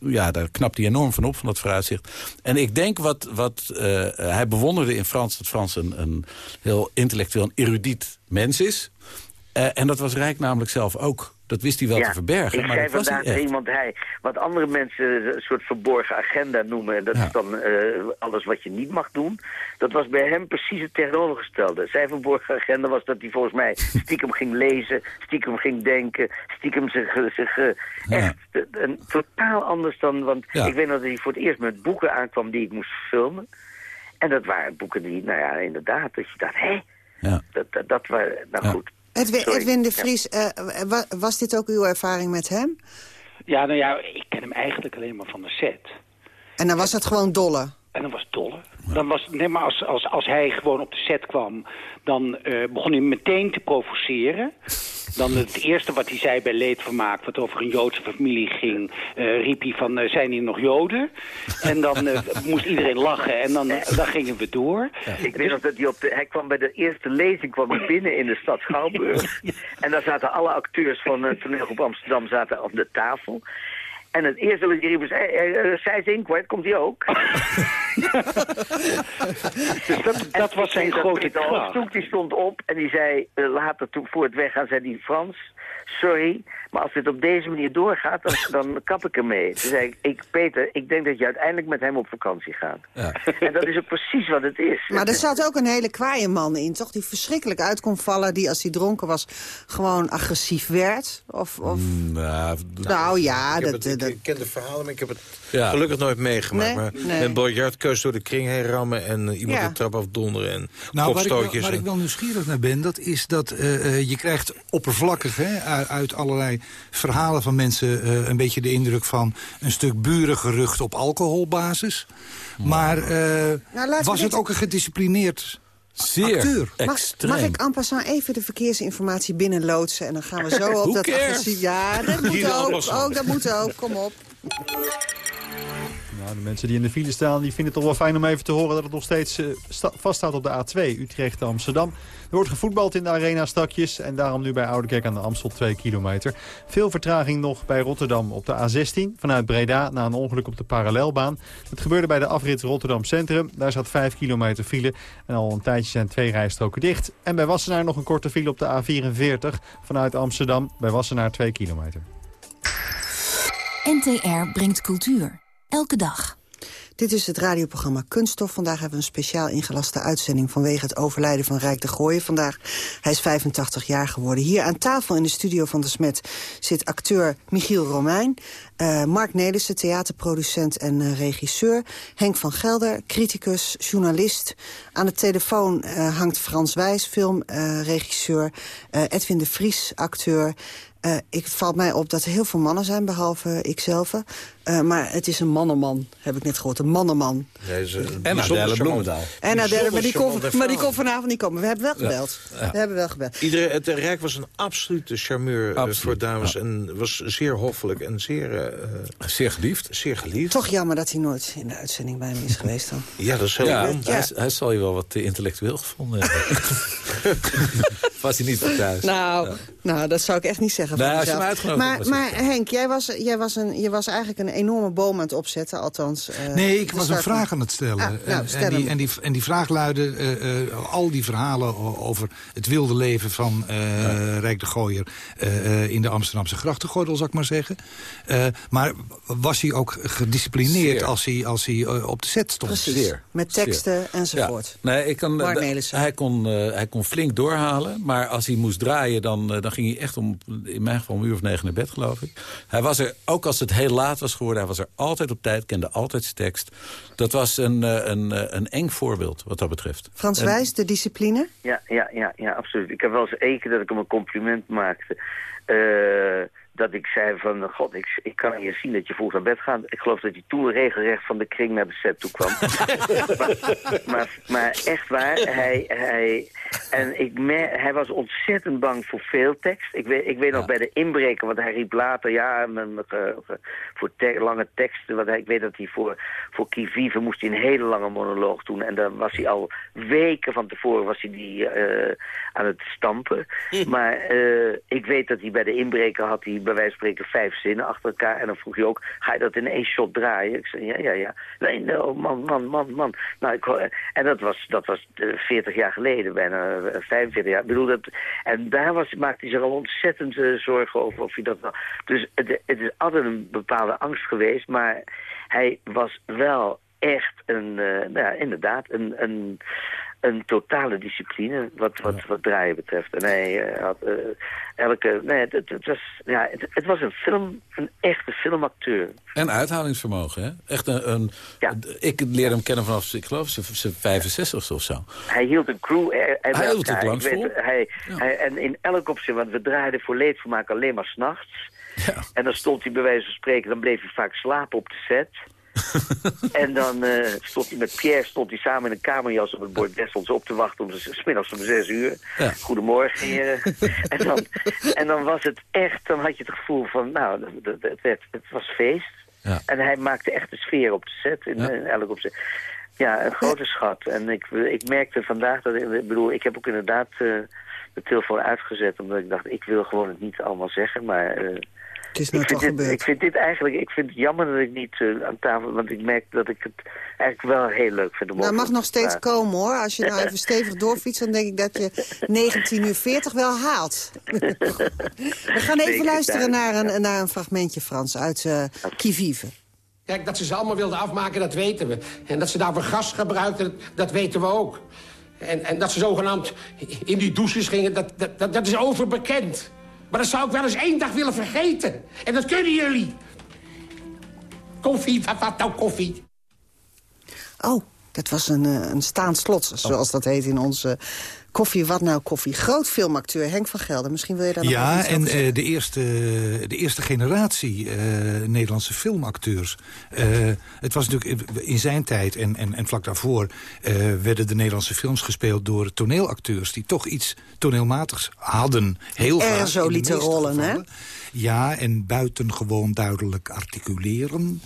ja, daar knapt hij enorm van op, van dat vooruitzicht. En ik denk wat, wat uh, hij bewonderde in Frans... dat Frans een, een heel intellectueel en erudiet mens is. Uh, en dat was Rijk namelijk zelf ook. Dat wist hij wel te verbergen. Ik maar zei vandaag tegen iemand, hij, wat andere mensen een soort verborgen agenda noemen... dat is dan uh, alles wat je niet mag doen. Dat was bij hem precies het tegenovergestelde. Zijn verborgen agenda was dat hij volgens mij stiekem ging lezen... stiekem ging denken, stiekem zich... zich uh, echt een, totaal anders dan... Want ik weet dat hij voor het eerst met boeken aankwam die ik moest filmen. En dat waren boeken die, nou ja, inderdaad, dat je dacht, hé... Ja. Dat, dat, dat waren, nou goed, Edwin, Edwin de Vries, uh, was dit ook uw ervaring met hem? Ja, nou ja, ik ken hem eigenlijk alleen maar van de set. En dan was het gewoon dolle? En dan was het dolle. Dan was, nee, maar als, als, als hij gewoon op de set kwam, dan uh, begon hij meteen te provoceren. Dan het eerste wat hij zei bij Leedvermaak, wat over een Joodse familie ging, uh, riep hij van, uh, zijn hier nog Joden? En dan moest iedereen lachen en dan, dan gingen we door. Ik weet nog dat hij op de, hij kwam bij de eerste lezing kwam hij binnen in de stad Schouwburg. En daar zaten alle acteurs van het toneelgroep Amsterdam zaten op de tafel. En het eerste wat je riep was, hey, uh, zij zingt, komt hij ook? dus dat, dat was zijn grote kracht. Die stond op en die zei, uh, later toen, voor het weggaan, zei die Frans, sorry, maar als dit op deze manier doorgaat, dan, dan kap ik ermee. Toen zei ik, ik, Peter, ik denk dat je uiteindelijk met hem op vakantie gaat. Ja. En dat is ook precies wat het is. Maar er zat ook een hele kwaaie man in, toch? Die verschrikkelijk uit kon vallen, die als hij dronken was gewoon agressief werd. Of, of... Nou, Nou ja, ik, dat, het- ik, dat, ik ken de verhalen, maar ik heb het Ja. gelukkig nooit meegemaakt. Nee? maar Nee. met biljartkeus door de kring heen rammen... en eh, iemand Ja. de trap afdonderen en Nou, waar ik, wel, kopstootjes. waar ik en- wel nieuwsgierig naar ben, dat is dat eh, eh, je krijgt oppervlakkig hè, uit, uit verhalen van mensen eh, een beetje de indruk van een stuk burengerucht op alcoholbasis. Maar eh, Nou, was het ook een gedisciplineerd Zeer acteur? Mag, extreem. mag ik en passant even de verkeersinformatie binnenloodsen... en dan gaan we zo op dat cares? agressief... Ja, dat moet ook. ook. Dat moet ook. Kom op. Nou, de mensen die in de file staan, die vinden het toch wel fijn om even te horen dat het nog steeds eh, sta- vaststaat op de A2 Utrecht-Amsterdam. Er wordt gevoetbald in de arena stakjes en daarom nu bij Oudekerk aan de Amstel 2 kilometer. Veel vertraging nog bij Rotterdam op de A16 vanuit Breda na een ongeluk op de parallelbaan. Het gebeurde bij de afrit Rotterdam Centrum. Daar zat 5 kilometer file en al een tijdje zijn twee rijstroken dicht. En bij Wassenaar nog een korte file op de A44 vanuit Amsterdam. Bij Wassenaar 2 kilometer. NTR brengt cultuur. Elke dag. Dit is het radioprogramma Kunststof. Vandaag hebben we een speciaal ingelaste uitzending... vanwege het overlijden van Rijk de Gooien vandaag. Hij is 85 jaar geworden. Hier aan tafel in de studio van de Smet zit acteur Michiel Romein... eh, Mark Nelissen, theaterproducent en eh, regisseur... Henk van Gelder, criticus, journalist. Aan de telefoon eh, hangt Frans Wijs, filmregisseur... Edwin de Vries, acteur... Ik het valt mij op dat er heel veel mannen zijn, behalve ikzelf. Eh, maar het is een mannenman, heb ik net gehoord. Een mannenman. En Adèle. Bloemendaal. En Adèle, maar die, kon, maar die kon vanavond niet komen. We hebben wel gebeld. Ja. We hebben wel gebeld. Iedereen, het Rijk was een absolute charmeur eh, voor dames. En was zeer hoffelijk en zeer... eh, zeer geliefd. Zeer geliefd. Toch jammer dat hij nooit in de uitzending bij me is geweest dan. Ja, dat is heel Ja, hij, hij zal je wel wat te intellectueel gevonden hebben. was hij niet voor thuis. Nou, nou, dat zou ik echt niet zeggen van mezelf. maar, maar Henk, jij was, jij, was een, je was eigenlijk een enorme boom aan het opzetten. Althans, eh, Nee, ik was een van- vraag aan het stellen. Ah, nou, en, stel en, die, en, die, en die vraag luidde, eh, eh, al die verhalen over het wilde leven van eh, Rijk de Gooier... eh, eh, in de Amsterdamse grachtengordel, zal ik maar zeggen. Eh, maar was hij ook gedisciplineerd Zeer. als hij, als hij op de set stond? Precies, Zeer. met teksten Zeer. enzovoort. Ja. Nee, ik kan, hij, kon, eh, hij kon flink doorhalen. Maar als hij moest draaien, dan, dan ging hij echt om, in mijn geval om een uur of negen naar bed, geloof ik. Hij was er, ook als het heel laat was geworden, hij was er altijd op tijd, kende altijd zijn tekst. Dat was een, eh, een, eh, een eng voorbeeld, wat dat betreft. Frans En- Wijs, de discipline? Ja, ja, ja, ja, absoluut. Ik heb wel eens één keer dat ik hem een compliment maakte. Eh, dat ik zei van, god, ik, ik kan hier zien dat je vroeg naar bed gaat. Ik geloof dat hij toen regelrecht van de kring naar de set toe kwam. maar, maar, maar echt waar, hij, hij, en ik mer- hij was ontzettend bang voor veel tekst. Ik weet, ik weet nog bij de inbreken, want hij riep later, ja, eh, voor te- lange teksten. Want hij, ik weet dat hij voor, voor Kivive moest hij een hele lange monoloog doen. En dan was hij al weken van tevoren was hij die, eh, aan het stampen. Maar eh, ik weet dat hij bij de inbreken had hij bij wijze spreken vijf zinnen achter elkaar. En dan vroeg hij ook, ga je dat in één shot draaien? Ik zei, ja, ja, ja. Nee, oh, man, man, man, man. Nou, ik, en dat was, dat was eh, 40 jaar geleden, bijna eh, 45 jaar. Ik bedoel, dat, en daar was, maakte hij zich al ontzettend eh, zorgen over of hij dat. Dus het, het is altijd een bepaalde angst geweest, maar hij was wel echt een, eh, nou ja, inderdaad, een, een, een totale discipline wat, wat, wat draaien betreft. En hij eh, had eh, elke, nee, het, het, was, ja, het, het was een film, een echte filmacteur. En uithoudingsvermogen, hè? Echt een, een, Ik leerde hem kennen vanaf, ik geloof, zijn- zijn 65 of zo. Hij hield een crew er, er bij hield het lang vol. hij, hij, en in elk opzicht, want we draaiden voor leedvermaak alleen maar s'nachts. En dan stond hij bij wijze van spreken, dan bleef hij vaak slapen op de set. en dan eh, stond hij met Pierre stond hij samen in een kamerjas op het bordes ons op te wachten om s middags om zes uur. Ja. Goedemorgen heren. en, dan, en dan was het echt, dan had je het gevoel van, nou, het, werd, het was feest. Ja. En hij maakte echt de sfeer op de set in, in elk opzicht. Ja, een grote schat. En ik, ik merkte vandaag dat, ik bedoel, ik heb ook inderdaad eh, de telefoon uitgezet, omdat ik dacht, ik wil gewoon het niet allemaal zeggen, maar... eh, Het is nou ik, vind toch dit, gebeurd. ik vind dit eigenlijk, ik vind het jammer dat ik niet eh, aan tafel, want ik merk dat ik het eigenlijk wel heel leuk vind. Om Nou, mag nog steeds praten. komen, hoor. Als je nou even stevig doorfietst, dan denk ik dat je 19 uur 40 wel haalt. We gaan even luisteren naar een, naar een fragmentje, Frans, uit eh Kivive. Kijk, dat ze ze allemaal wilden afmaken, dat weten we. En dat ze daarvoor gas gebruikten, dat, dat weten we ook. En, en dat ze zogenaamd in die douches gingen, dat, dat, dat, dat is overbekend. Maar dat zou ik wel eens één dag willen vergeten. En dat kunnen jullie. Koffie, wat, wat nou koffie? Oh, dat was een, eh, een staand slot, zoals dat heet in onze koffie. Wat nou koffie? Groot filmacteur Henk van Gelder. Misschien wil je daar nog Ja, iets en eh, de, eerste, de eerste generatie eh, Nederlandse filmacteurs. Het was natuurlijk in zijn tijd en, en, en vlak daarvoor... werden de Nederlandse films gespeeld door toneelacteurs... die toch iets toneelmatigs hadden. Heel Er vaak. zo lieten rollen, hè? Ja, en buitengewoon duidelijk articuleren.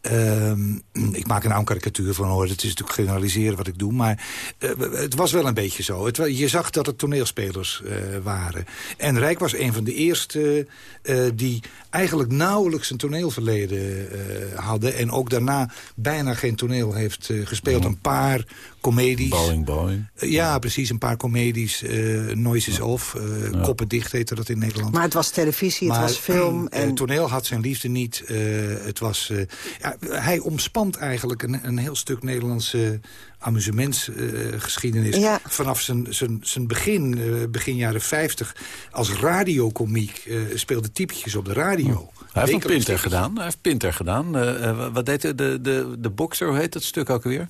Ehm, ik maak een karikatuur van hoor. Het is natuurlijk generaliseren wat ik doe. Maar eh, het was wel een beetje zo. Je zag dat het toneelspelers eh, waren. En Rijk was een van de eerste eh, die eigenlijk nauwelijks een toneelverleden eh, hadden. En ook daarna bijna geen toneel heeft eh, gespeeld. Een paar comedies. Boeing, Boeing. Eh, ja, precies. Een paar comedies. eh Noise is Off. eh, Koppen dicht heette dat in Nederland. Maar het was televisie, het was film. En... toneel had zijn liefde niet. Eh, het was, eh, ja, hij omspant eigenlijk een, een heel stuk Nederlandse amusementsgeschiedenis. Ja. Vanaf zijn, zijn, zijn begin, eh, begin jaren 50, als radiocomiek eh, speelde typetjes op de radio. Hij heeft een Pinter gedaan. Hij heeft Pinter gedaan. Eh, wat deed hij? De, de, de Boxer, hoe heet dat stuk ook weer?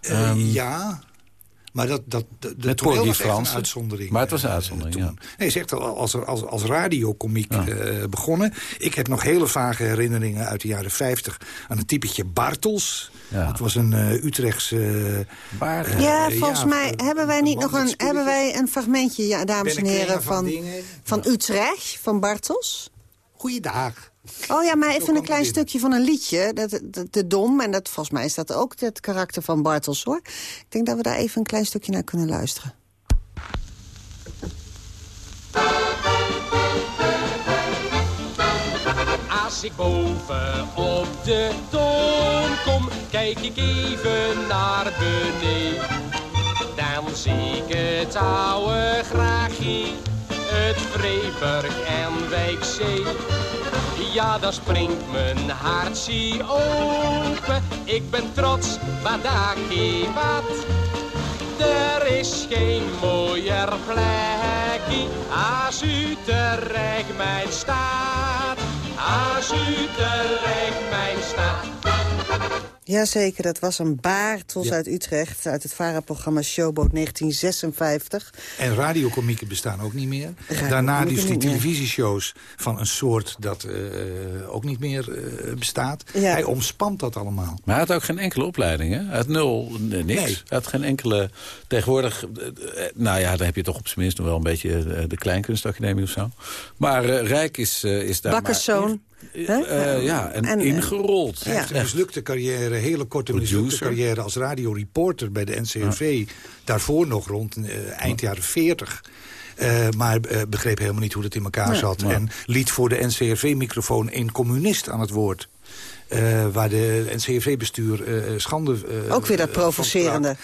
Eh, Ehm, ja, maar dat, dat, de, de toneel was echt een uitzondering. Maar het was een eh, uitzondering, toen. ja. Nee, is echt al als, als, als radiocomiek eh, begonnen. Ik heb nog hele vage herinneringen uit de jaren 50 aan een typetje Bartels. Dat was een eh Utrechtse... ja, volgens ja, mij hebben wij niet nog een, hebben wij een fragmentje, ja, dames en heren, van van, van Utrecht, van Bartels. Goeiedag. Oh ja, maar even een klein stukje van een liedje, dat, dat, de Dom. En dat, volgens mij is dat ook het karakter van Bartels, hoor. Ik denk dat we daar even een klein stukje naar kunnen luisteren. Als ik boven op de toon kom, kijk ik even naar beneden. Dan zie ik het oude graagje, het Vreeburg en Wijkzee. Ja, dan springt mijn hartje open. Ik ben trots, wat dakkie wat. Er is geen mooier plekje als Utrecht mijn staat. Als Utrecht mijn staat. Jazeker, dat was een Bartels uit Utrecht... uit het VARA-programma Showboat 1956. En radiocomieken bestaan ook niet meer. Daarna dus die televisieshows van een soort dat eh, ook niet meer eh, bestaat. Ja. Hij omspant dat allemaal. Maar hij had ook geen enkele opleiding, hè? Hij had nul, niks. Nee. Hij had geen enkele... Tegenwoordig, eh, nou ja, dan heb je toch op zijn minst nog wel een beetje de Kleinkunstacademie of zo. Maar eh, Rijk is, is daar Bakkerszoon. Eh, eh, ja, en, En, eh, ingerold. Hij heeft een mislukte carrière, hele korte mislukte carrière als radioreporter bij de NCRV. Daarvoor nog rond eind jaren 40. Eh, maar begreep helemaal niet hoe dat in elkaar Nee. zat. En liet voor de NCRV-microfoon een communist aan het woord. Eh, waar de NCRV-bestuur eh, schande... eh, Ook weer dat provocerende.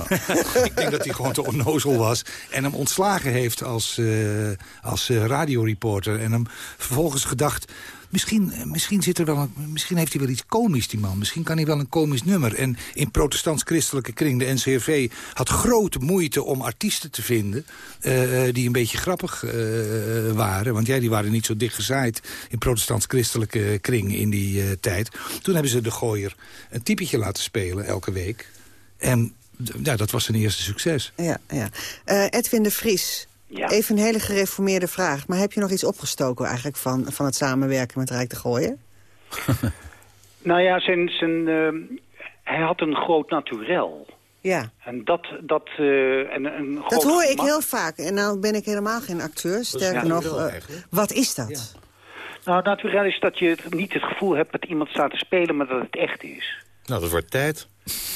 ik denk dat hij gewoon te onnozel was. En hem ontslagen heeft als, eh, als radioreporter. En hem vervolgens gedacht... Misschien, eh, misschien, zit er wel een, misschien heeft hij wel iets komisch, die man. Misschien kan hij wel een komisch nummer. En in protestants-christelijke kring, de NCRV... had grote moeite om artiesten te vinden... eh, eh, die een beetje grappig waren. Want jij, die waren niet zo dicht gezaaid... in protestants-christelijke kring in die tijd. Toen hebben ze de gooier een typetje laten spelen elke week. En ja, dat was zijn eerste succes. Ja, ja. Edwin de Vries, even een hele gereformeerde vraag. Maar heb je nog iets opgestoken eigenlijk van, van het samenwerken met Rijk de Gooier? Nou ja, zijn, zijn, ehm, hij had een groot naturel. Ja. En dat, dat, eh, en een Dat groot hoor ik heel vaak. En nou ben ik helemaal geen acteur. Sterker nog, eh, wat is dat? Nou, naturel is dat je niet het gevoel hebt dat iemand staat te spelen, maar dat het echt is. Nou, dat wordt tijd.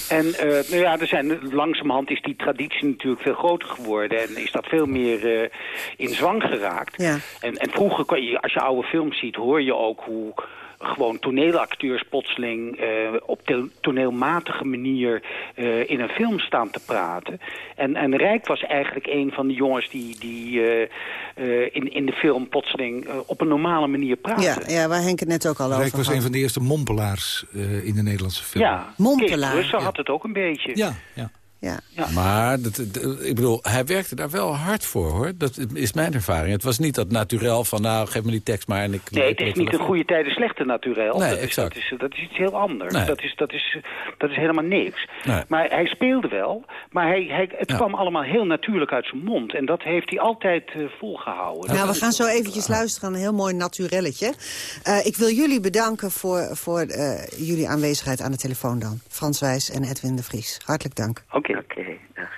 En uh, nou ja, er zijn, langzamerhand is die traditie natuurlijk veel groter geworden... en is dat veel meer uh, in zwang geraakt. Ja. En, en vroeger, kon je, als je oude films ziet, hoor je ook hoe gewoon toneelacteurs plotseling uh, op toneelmatige manier uh, in een film staan te praten. En, en Rijk was eigenlijk een van de jongens die, die uh, in, in de film plotseling op een normale manier praten. Ja, ja, waar Henk het net ook al over Rijk was had. een van de eerste mompelaars in de Nederlandse film. Ja, Mompelaar. Kees Russen had het ook een beetje. Ja, ja. Ja. Ja. Maar dat, dat- ik bedoel, hij werkte daar wel hard voor, hoor. Dat is mijn ervaring. Het was niet dat naturel van, nou, geef me die tekst maar en ik... Nee, het is niet een goede tijden slechte naturel. Nee, dat, is, exact. dat, is, dat is iets heel anders. Nee. Dat, is, dat, is, dat is helemaal niks. Nee. Maar hij speelde wel, maar hij, hij, het Ja. kwam allemaal heel natuurlijk uit zijn mond. En dat heeft hij altijd eh, volgehouden. Nou, we gaan zo eventjes luisteren naar een heel mooi naturelletje. Eh, ik wil jullie bedanken voor, voor eh, jullie aanwezigheid aan de telefoon dan. Frans Wijs en Edwin de Vries. Hartelijk dank. Oké. Oké, dag.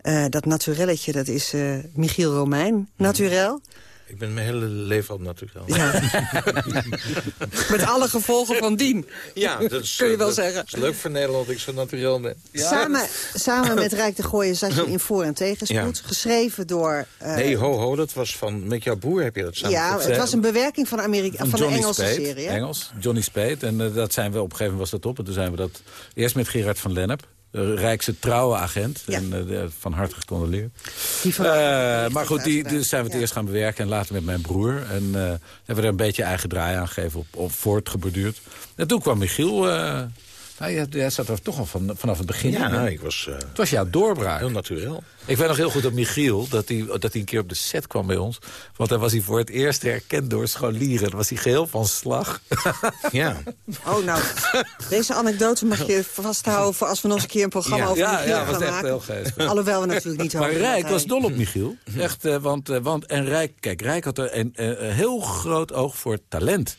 Eh, dat naturelletje, dat is eh, Michiel Romein. Naturel. Ik ben mijn hele leven al natuurlijk al. Ja. Met alle gevolgen van dien. Ja, dat is, Kun je wel dat zeggen. is leuk voor Nederland dat ik zo natuurlijk ben. Samen, samen met Rijk de Gooien zat je in voor- en tegenspoed. Ja. Geschreven door... eh, Nee, ho, ho, dat was van... Met jouw broer heb je dat samen ja, gedaan. het was een bewerking van, Amerika, van, de Engelse Spade, serie. hè? Engels, Johnny Spade. En dat zijn we op een gegeven moment was dat op. En toen zijn we dat eerst met Gerard van Lennep. De rijkse trouwe agent. Ja. En de- van harte gecondoleerd. Die van- Eh, maar goed, die, zijn we het Ja. eerst gaan bewerken. En later met mijn broer. En eh, hebben we er een beetje eigen draai aan gegeven. Op, op voortgeborduurd. En toen kwam Michiel... nou, jij, jij zat er toch al van, vanaf het begin Ja, in. nou, ik was eh, Het was jouw doorbraak. heel natuurlijk. Ik weet nog heel goed dat Michiel, dat hij, dat hij een keer op de set kwam bij ons. Want dan was hij voor het eerst herkend door scholieren. Dan was hij geheel van slag. Ja. Oh, nou, deze anekdote mag je vasthouden... voor als we nog eens een keer een programma Ja, over ja, Michiel ja, gaan was echt maken. heel geestig. Alhoewel we natuurlijk niet Maar hopen Rijk was dol op Michiel. Echt, eh, want, eh, want, en Rijk, kijk, Rijk had er een, eh, een heel groot oog voor talent.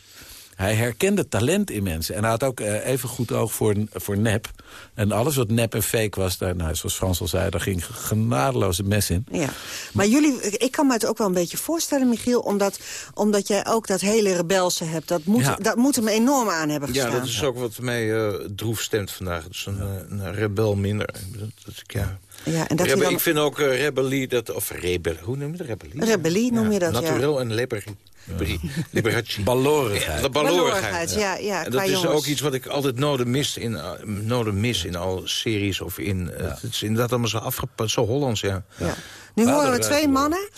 Hij herkende talent in mensen. En hij had ook eh, even goed oog voor, voor nep. En alles wat nep en fake was, daar, nou, zoals Frans al zei... daar ging genadeloze mes in. Ja, maar jullie, ik kan me het ook wel een beetje voorstellen, Michiel... omdat, omdat jij ook dat hele rebelse hebt. Dat moet, Ja. dat moet hem enorm aan hebben Ja, gestaan. dat is ook wat mij eh, droef stemt vandaag. Dat is een, eh, een rebel minder. Dat, dat, ik, ja. Ja, en dat dan- Ik vind ook eh, rebellie, dat, of rebel, hoe noem je dat? Rebellie? Rebellie noem je dat, ja. Naturel en. Liberatie. Balorigheid. de Balorigheid, ja, ja, en qua dat is jongens. ook iets wat ik altijd nodig mis in, uh, nodig mis in al series of in... eh, het is inderdaad allemaal zo afgepakt, zo Hollands, ja. Ja. Nu horen we twee eh, mannen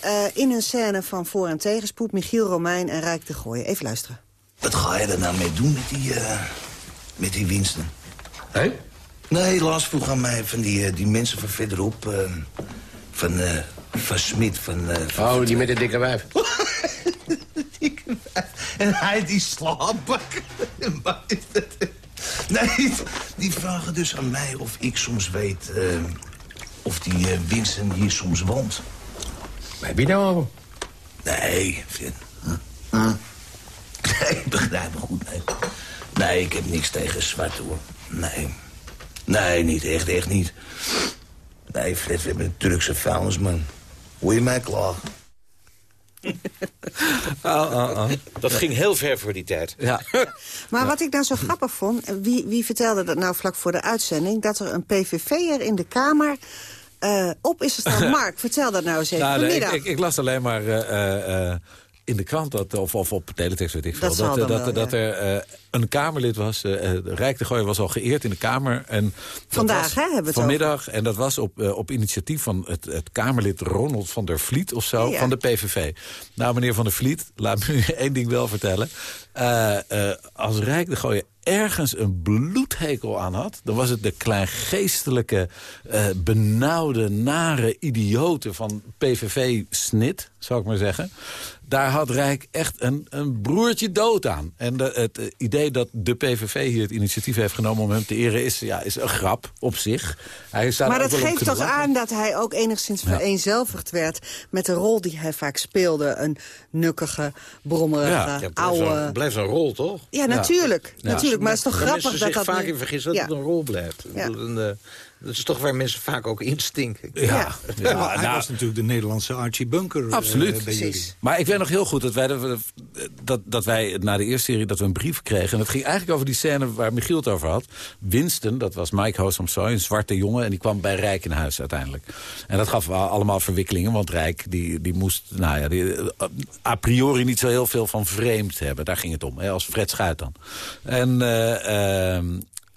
eh, in een scène van voor- en tegenspoed. Michiel Romein en Rijk de Gooien. Even luisteren. Wat ga je er nou mee doen met die, eh, met die winsten? Hé? Nee, Lars vroeg aan mij van die, eh, die mensen van verderop. eh, van, eh, van Smit, van... van Oh, die met de dikke wijf. En hij die slaapbak. nee, die vragen dus aan mij of ik soms weet... of die Winston hier soms woont. Waar heb je nou over? Nee, Vin. Huh? Huh? Nee, begrijp me goed, nee. Nee, ik heb niks tegen zwart, hoor. Nee. Nee, niet echt, echt niet. Nee, Fred, we hebben een Turkse vuilnisman. Hoor je mij klagen? Dat ging heel ver voor die tijd. Ja. Maar wat ik nou zo grappig vond... wie, wie vertelde dat nou vlak voor de uitzending... dat er een PVV'er in de Kamer eh, op is gestaan. Mark, vertel dat nou eens even. Nou, nee, ik, ik, ik las alleen maar eh, eh, eh, in de krant, dat, of, of op teletext weet ik veel... Dat dat, dan dat, wel, dat ja. er eh, een Kamerlid was. eh eh, Rijk de Gooijer was al geëerd in de Kamer. En Vandaag, was hè, hebben we het Vanmiddag, en dat was op, eh, op initiatief van het, het Kamerlid Ronald van der Vliet of zo, Ja. van de PVV. Nou, meneer van der Vliet, laat me u één ding wel vertellen. Eh, eh, als Rijk de Gooijer ergens een bloedhekel aan had... dan was het de kleingeestelijke, eh benauwde, nare idioten van PVV-snit, zou ik maar zeggen. Daar had Rijk echt een, een broertje dood aan. En de, het idee dat de PVV hier het initiatief heeft genomen om hem te eren... is, ja, is een grap op zich. Hij Maar er dat geeft toch aan dat hij ook enigszins vereenzelvigd werd... met de rol die hij vaak speelde. Een nukkige, brommerige, Ja, blijft oude... zo'n- blijft zo'n rol, toch? Ja, natuurlijk. natuurlijk. Maar het is toch grappig dat zich dat... vaak nu- in vergissen dat Ja. het een rol blijft. Ik Ja. bedoel, een, eh, Dat is toch waar mensen vaak ook instinken. Ja, Ja, Ja, hij nou- was natuurlijk de Nederlandse Archie Bunker. eh, Absoluut. jullie. Maar ik weet nog heel goed dat wij, dat, dat, wij na de eerste serie dat we een brief kregen. En dat ging eigenlijk over die scène waar Michiel het over had. Winston, dat was Mike Hosamsoy, een zwarte jongen. En die kwam bij Rijk in huis uiteindelijk. En dat gaf wel allemaal verwikkelingen. Want Rijk die, die moest nou ja, die, eh, a priori niet zo heel veel van vreemd hebben. Daar ging het om, hè, als Fred Schuit dan. En... eh, ehm,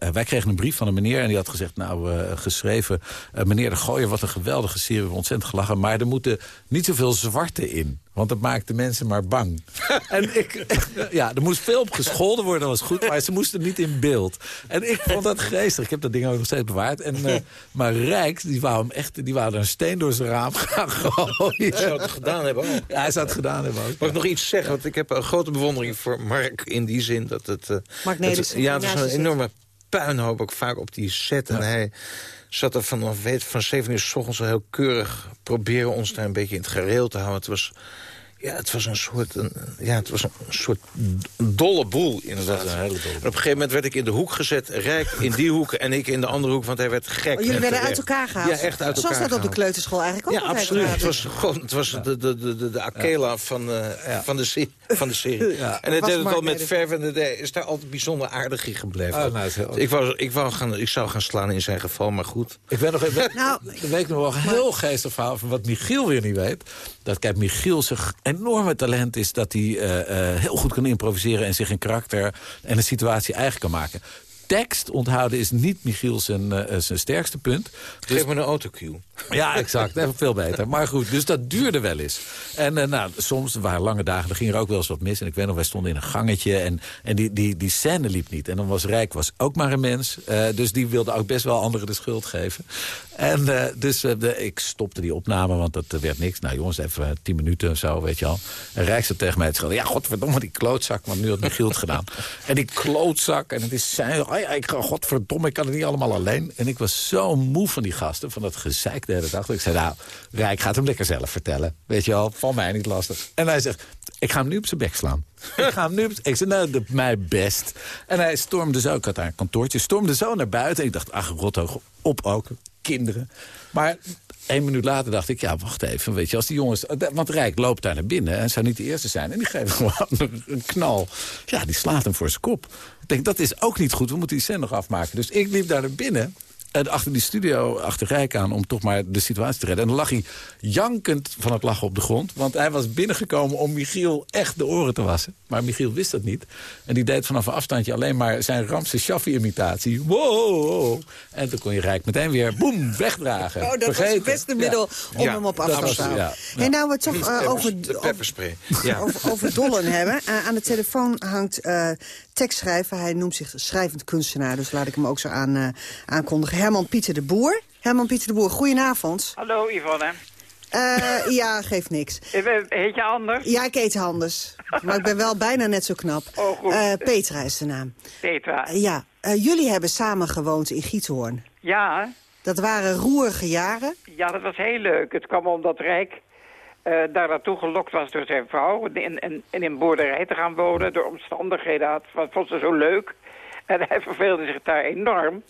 eh, wij kregen een brief van een meneer en die had gezegd, nou, eh, geschreven... eh, meneer de Gooier, wat een geweldige serie, we hebben ontzettend gelachen... maar er moeten niet zoveel zwarte in, want dat maakt de mensen maar bang. en ik, ja, er moest veel op gescholden worden, dat was goed... maar ze moesten niet in beeld. En ik vond dat geestig, ik heb dat ding ook nog steeds bewaard. En, eh, maar Rijk, die wou hem echt, die wou er een steen door zijn raam gaan gooien. Hij zou het gedaan hebben ook. Ja, hij zou het gedaan hebben ook. Mag ik nog iets zeggen? Want ik heb een grote bewondering voor Mark in die zin dat het... eh, Mark Nelissen, ja, het is een enorme puinhoop ook vaak op die set. En hij zat er vanaf weet, van 7 uur s ochtends al heel keurig... proberen ons daar een beetje in het gereel te houden. Het was... Ja, het was een soort, een, ja, het was een soort dolle boel, inderdaad. een hele dolle boel. Op een gegeven moment werd ik in de hoek gezet. Rijk in die hoek en ik in de andere hoek, want hij werd gek. Oh, jullie En werden terecht. uit elkaar gehaald? Ja, echt uit Zoals elkaar dat op de kleuterschool eigenlijk ook Ja, absoluut. Het was, gewoon, het was de, de, de, de, de Akela van, eh, van, de, van de serie. Ja. En het Was deed het wel met verf en de D. Is daar altijd bijzonder aardig in gebleven. Oh, nou, het is heel- ik, wou, ik, wou gaan, ik zou gaan slaan in zijn geval, maar goed. Ik ben nog even... Nou, de week nog wel een heel geestig verhaal van wat Michiel weer niet weet. Dat kijk, Michiel zijn enorme talent is dat hij eh, eh, heel goed kan improviseren... en zich een karakter en een situatie eigen kan maken. Tekst onthouden is niet Michiel zijn, eh, zijn sterkste punt. Dus Geef me een autocue. Ja, exact. Even veel beter. Maar goed, dus dat duurde wel eens. En eh, nou, soms, waren lange dagen, er ging er ook wel eens wat mis. En ik weet nog, wij stonden in een gangetje en, en die, die, die scène liep niet. En dan was Rijk was ook maar een mens. eh, dus die wilde ook best wel anderen de schuld geven. En eh, dus de, ik stopte die opname, want dat werd niks. Nou jongens, even tien minuten of zo, weet je al. En Rijk zat tegen mij te schelden. Ja, godverdomme, die klootzak, want nu had Michiel het gedaan. En die klootzak, en het is zijn... Oh ja, ik, godverdomme, ik kan het niet allemaal alleen. En ik was zo moe van die gasten, van dat gezeik de hele dag. Dat ik zei, nou, Rijk gaat hem lekker zelf vertellen. Weet je wel, van mij niet lastig. En hij zegt, ik ga hem nu op zijn bek slaan. ik ga hem nu op... Ik zei, nou, dat mij best. En hij stormde zo, ik had daar een kantoortje, stormde zo naar buiten. En ik dacht, ach, rothoog, op ook, kinderen. Maar één minuut later dacht ik, ja, wacht even, weet je, als die jongens... Want Rijk loopt daar naar binnen en zou niet de eerste zijn. En die geeft gewoon een, een knal. Ja, die slaat hem voor zijn kop. Ik denk, dat is ook niet goed, we moeten die scène nog afmaken. Dus ik liep daar naar binnen... En achter die studio, achter Rijk aan, om toch maar de situatie te redden. En dan lag hij jankend van het lachen op de grond. Want hij was binnengekomen om Michiel echt de oren te wassen. Maar Michiel wist dat niet. En die deed vanaf een afstandje alleen maar zijn Ramse Shaffi-imitatie. Wow! En toen kon je Rijk meteen weer, boem, wegdragen. Oh, dat was Vergeten. het beste middel Ja. om Ja, hem op afstand was- te houden. ja. Hey, nou we het toch eh, over, De pepperspray. Ja. over, over dollen hebben. Eh, aan de telefoon hangt eh tekstschrijver. Hij noemt zich schrijvend kunstenaar. Dus laat ik hem ook zo aan, eh, aankondigen. Herman Pieter de Boer. Herman Pieter de Boer, goedenavond. Hallo Yvonne. Eh, ja, geeft niks. Eh, Heet je anders? Ja, ik heet Anders. Maar ik ben wel bijna net zo knap. Oh, goed. Petra is de naam. Petra. Ja, jullie hebben samen gewoond in Giethoorn. Ja, Dat waren roerige jaren. ja, dat was heel leuk. Het kwam omdat Rijk eh, daar naartoe gelokt was door zijn vrouw... en in, in een boerderij te gaan wonen door omstandigheden. had. Dat vond ze zo leuk. En hij verveelde zich daar enorm.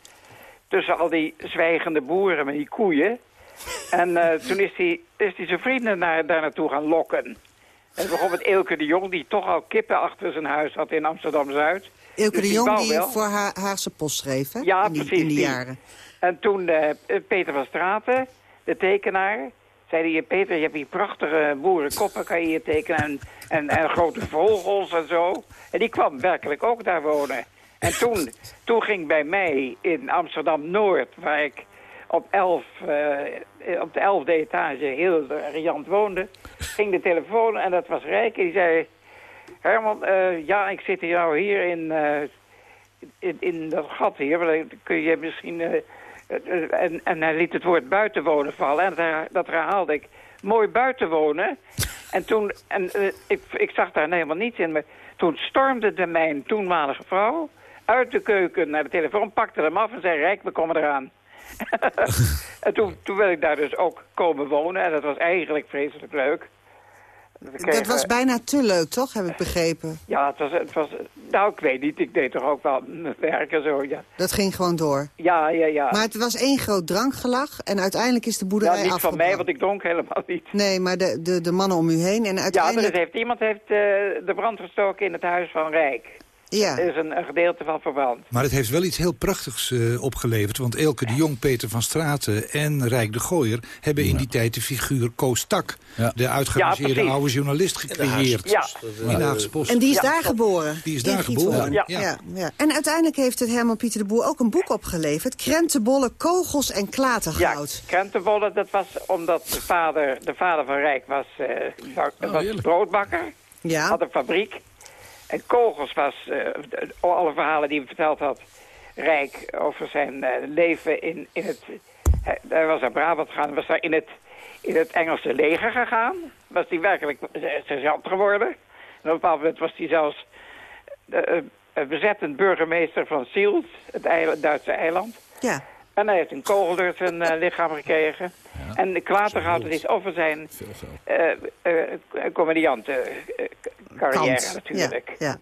Tussen al die zwijgende boeren met die koeien. En eh, toen is hij, is zijn vrienden naar, daar naartoe gaan lokken. En bijvoorbeeld Eelke de Jong, die toch al kippen achter zijn huis had in Amsterdam-Zuid. Ilke Dus de Jong die voor haar Haagse Post schreef, hè? Ja, in die, precies. In die die. jaren. En toen eh, Peter van Straten, de tekenaar, zei hij... Peter, je hebt hier prachtige boerenkoppen, kan je hier tekenen... En, en, grote vogels en zo. En die kwam werkelijk ook daar wonen. En toen, toen ging bij mij in Amsterdam-Noord, waar ik op, elf, eh, op de elfde etage heel riant woonde... ging de telefoon en dat was Rijk. Die zei... Herman, eh, ja, ik zit hier nou hier in, eh, in, in dat gat hier. maar dan kun je misschien... eh, eh, en, en hij liet het woord buiten wonen vallen. En dat, dat herhaalde ik. Mooi buiten wonen. En toen... En, eh, ik, ik zag daar helemaal niets in. Maar toen stormde de mijn toenmalige vrouw... uit de keuken naar de telefoon, pakte hem af en zei... Rijk, we komen eraan. en toen, toen wil ik daar dus ook komen wonen. En dat was eigenlijk vreselijk leuk. Dat was bijna te leuk, toch? Heb ik begrepen. Ja, het was, het was... Nou, ik weet niet. Ik deed toch ook wel mijn werk en zo, ja. Dat ging gewoon door. Ja, ja, ja. Maar het was één groot drankgelach en uiteindelijk is de ja, boerderij niet van mij, want ik dronk helemaal niet. Nee, maar de, de, de mannen om u heen. En Ja, uiteindelijk... maar het heeft, iemand heeft eh, de brand gestoken in het huis van Rijk. Ja. Er is een, een gedeelte van verbrand. Maar het heeft wel iets heel prachtigs eh, opgeleverd. Want Elke de Jong, Peter van Straten en Rijk de Gooier... hebben in die tijd de figuur Koos Tak... de uitgerangeerde oude journalist gecreëerd. Ja. In de Haagse Post. En die is Ja, daar geboren. Die is daar geboren, Ja. ja. Ja, ja. En uiteindelijk heeft het Herman Pieter de Boer ook een boek opgeleverd. Krentenbollen, kogels en Ja, klatergoud. krentenbollen, dat was omdat de vader, de vader van Rijk was, eh, Oh, was broodbakker. Ja. Had een fabriek. En Kogels was, eh, de- alle verhalen die hij verteld had, Rijk over zijn eh, leven in, in het... Hij, hij was naar Brabant gegaan, was daar in het, in het Engelse leger gegaan. Was hij werkelijk eh, sergeant geworden. En op een bepaald moment was hij zelfs bezettend burgemeester van Sielt, het eiland, Duitse eiland. Ja. En hij heeft een kogel door zijn lichaam gekregen. En de Klatergoud is over zijn eh eh comediante eh, carrière Kant. natuurlijk. Ja, ja.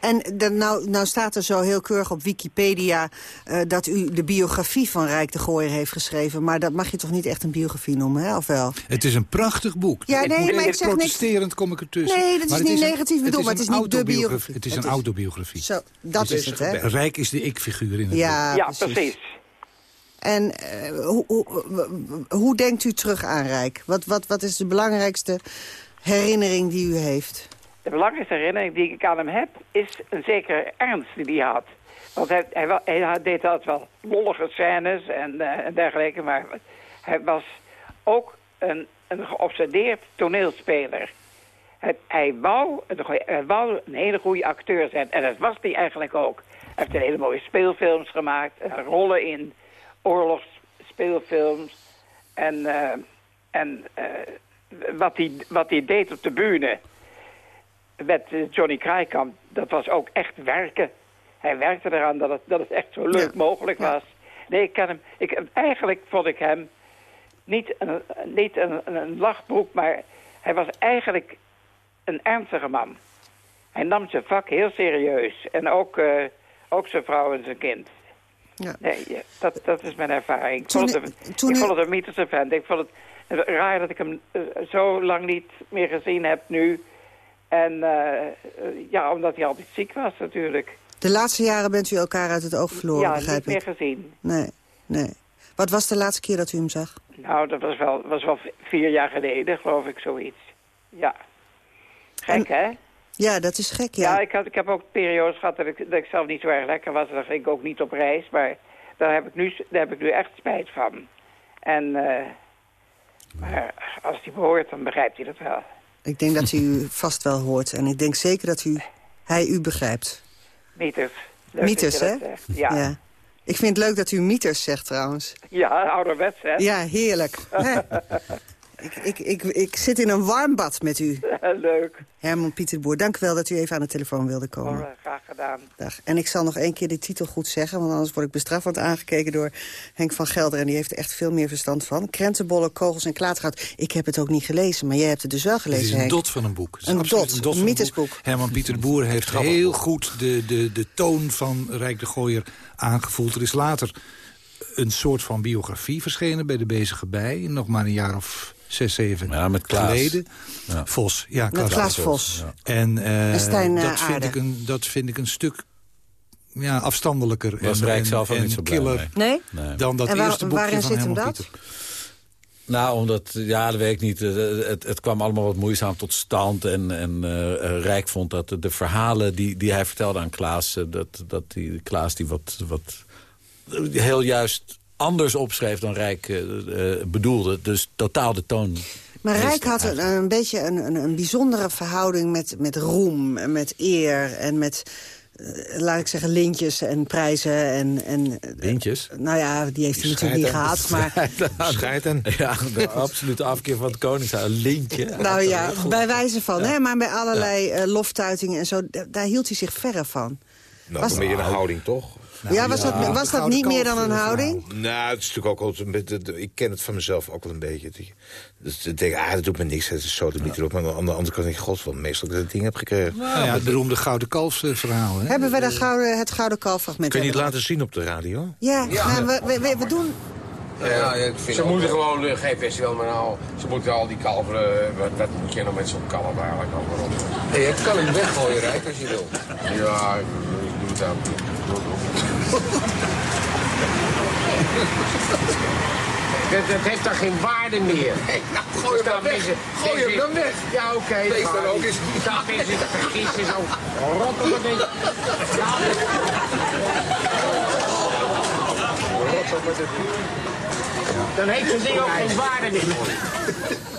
En de, nou, nou staat er zo heel keurig op Wikipedia... eh, dat u de biografie van Rijk de Gooier heeft geschreven. Maar dat mag je toch niet echt een biografie noemen, hè? Of wel? Het is een prachtig boek. Ja, nee, moet- maar ik zeg niks- Protesterend kom ik ertussen. Nee, dat is niet negatief bedoeld, maar het is niet de autobiografie. biografie. Het is een autobiografie. Zo, dat is het, hè? Rijk is de ik-figuur in het Ja, boek. Ja, precies. precies. En eh, hoe, hoe, hoe denkt u terug aan Rijk? Wat, wat, wat is de belangrijkste herinnering die u heeft? De belangrijkste herinnering die ik aan hem heb, is een zekere ernst die hij had. Want hij, hij, deed altijd wel lollige scènes en, eh, en dergelijke, maar hij was ook een, een geobsedeerd toneelspeler. Hij, hij, wou, een hele goede acteur zijn en dat was hij eigenlijk ook. Hij heeft hele mooie speelfilms gemaakt, rollen in oorlogsspeelfilms en, eh, en eh, wat, hij, wat hij deed op de bühne met Johnny Kraaikamp, dat was ook echt werken. Hij werkte eraan dat het, dat het echt zo leuk mogelijk was. Nee, ik ken hem. Ik, eigenlijk vond ik hem niet een, niet een, een, lachbroek, maar hij was eigenlijk een ernstige man. Hij nam zijn vak heel serieus. En ook, eh, ook zijn vrouw en zijn kind. Ja. Nee, dat, dat is mijn ervaring. Ik vond het, toen ik vond het een mythische vent. Ik vond het raar dat ik hem eh, zo lang niet meer gezien heb nu. En eh, eh, ja, omdat hij altijd ziek was natuurlijk. De laatste jaren bent u elkaar uit het oog verloren, ja, begrijp niet ik. meer gezien. Nee, nee. Wat was de laatste keer dat u hem zag? Nou, dat was wel, was wel vier jaar geleden, geloof ik, zoiets. Ja. Gek, hè? Ja, dat is gek, ja. Ja, ik, had, ik heb ook periodes gehad dat ik, dat ik zelf niet zo erg lekker was. Dan ging ik ook niet op reis. Maar daar heb ik nu, daar heb ik nu echt spijt van. En, eh, maar als hij me hoort, dan begrijpt hij dat wel. Ik denk dat hij u vast wel hoort. En ik denk zeker dat u, hij u begrijpt. Mieters. Leuk Mieters, hè? Ja. Ik vind het leuk dat u mieters zegt, trouwens. ja. ouderwets, hè? Ja, heerlijk. Ik, ik, ik, ik zit in een warm bad met u. Leuk. Herman Pieter de Boer, dank u wel dat u even aan de telefoon wilde komen. Oh, graag gedaan. Dag. En ik zal nog één keer die titel goed zeggen... want anders word ik bestraft. Want aangekeken door Henk van Gelder... en die heeft er echt veel meer verstand van. Krentenbollen, kogels en klatergoud. Ik heb het ook niet gelezen, maar jij hebt het dus wel Het gelezen, is een Henk. dot van een boek. Het Een dot, een boek. mythesboek. Herman Pieter de Boer heeft heel goed de, de, de toon van Rijk de Gooier aangevoeld. Er is later een soort van biografie verschenen bij de Bezige Bij. Nog maar een jaar of zes, zeven Ja, met Klaas. geleden. Vos, ja. Met Klaas Vos. En, eh, En Stijn, eh, dat, vind ik een, dat vind ik een stuk ja, afstandelijker. Was en, Rijk en- zelf en niet zo blij killer Nee? Nee. dan dat En waar- eerste boekje waarin van zit hem dat? Pieter. Nou, omdat, ja, dat weet ik niet. Eh, Het, het kwam allemaal wat moeizaam tot stand. En, en eh, eh, Rijk vond dat de, de verhalen die, die hij vertelde aan Klaas... eh, dat, dat die Klaas die wat, wat eh, heel juist anders opschreef dan Rijk eh, eh, bedoelde. Dus totaal de toon. Maar Rijk had een, beetje een, een, een bijzondere verhouding met, met roem en met eer en met, eh, laat ik zeggen, lintjes en prijzen. En, en, Lintjes? nou ja, die heeft hij natuurlijk niet gehad, maar... Scheiden. Ja, de absolute afkeer van het Koningshuis. Een lintje. Nou ja, bij wijze van, hè, maar bij allerlei eh, loftuitingen en zo, da- daar hield hij zich verre van. Nou, Was- dan ben je een houding toch? Ja, was dat, was dat niet meer dan een houding? Nou, het is natuurlijk ook altijd... Ik ken het van mezelf ook wel een beetje. Dus ik denk, ah, dat doet me niks. Het is zo de niet erop. Maar aan de andere kant denk ik, god, wat meestal dat ik dat ding heb gekregen. Nou ja, het beroemde Gouden Kalfsverhaal. hè? Hebben we de gouden, het Gouden Kalfragment? Kun je niet laten zien op de radio? Ja, nou, we, we, we- we doen... Ja, ze moeten gewoon eh, geen festival meer nou. Ze moeten al die kalveren. eh, Wat, wat moet je nou met zo'n kalf eigenlijk allemaal op? Hey, ik kan hem weggooien, Rijk, als je wil. Ja, ik ik doe het Dat, dat heeft dan geen waarde meer. nou, gooi hem dan weg. Gooi hem dan weg. Ja, oké. Wees dan ook eens. Is het vergissen, zo rot op het ding. Dan heeft het ding ook geen waarde meer.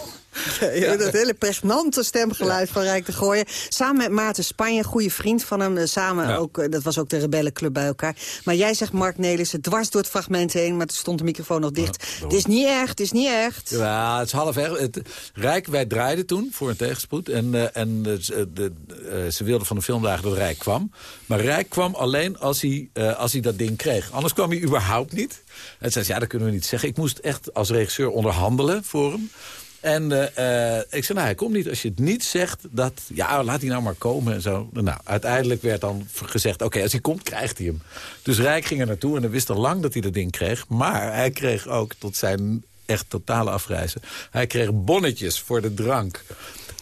Ja, dat hele pregnante stemgeluid van Rijk de Gooien. Samen met Maarten Spanje, goede vriend van hem. eh, Samen ook, eh, dat was ook de rebellenclub bij elkaar. Maar jij zegt Mark Nelissen dwars door het fragment heen... maar toen stond de microfoon nog dicht. het is niet echt, het is niet echt. Ja, het is half erg. Het, Rijk, wij draaiden toen voor een tegenspoed. En, eh, en ze- de, ze wilden van de filmdagen dat Rijk kwam. Maar Rijk kwam alleen als hij, als hij dat ding kreeg. Anders kwam hij überhaupt niet. En zei ze, ja, dat kunnen we niet zeggen. Ik moest echt als regisseur onderhandelen voor hem. En eh, eh, ik zei, nou, hij komt niet. Als je het niet zegt, dat, ja, laat hij nou maar komen en zo. Nou, uiteindelijk werd dan gezegd, oké, als hij komt, krijgt hij hem. Dus Rijk ging er naartoe en hij wist al lang dat hij dat ding kreeg. Maar hij kreeg ook tot zijn echt totale afreizen. Hij kreeg bonnetjes voor de drank.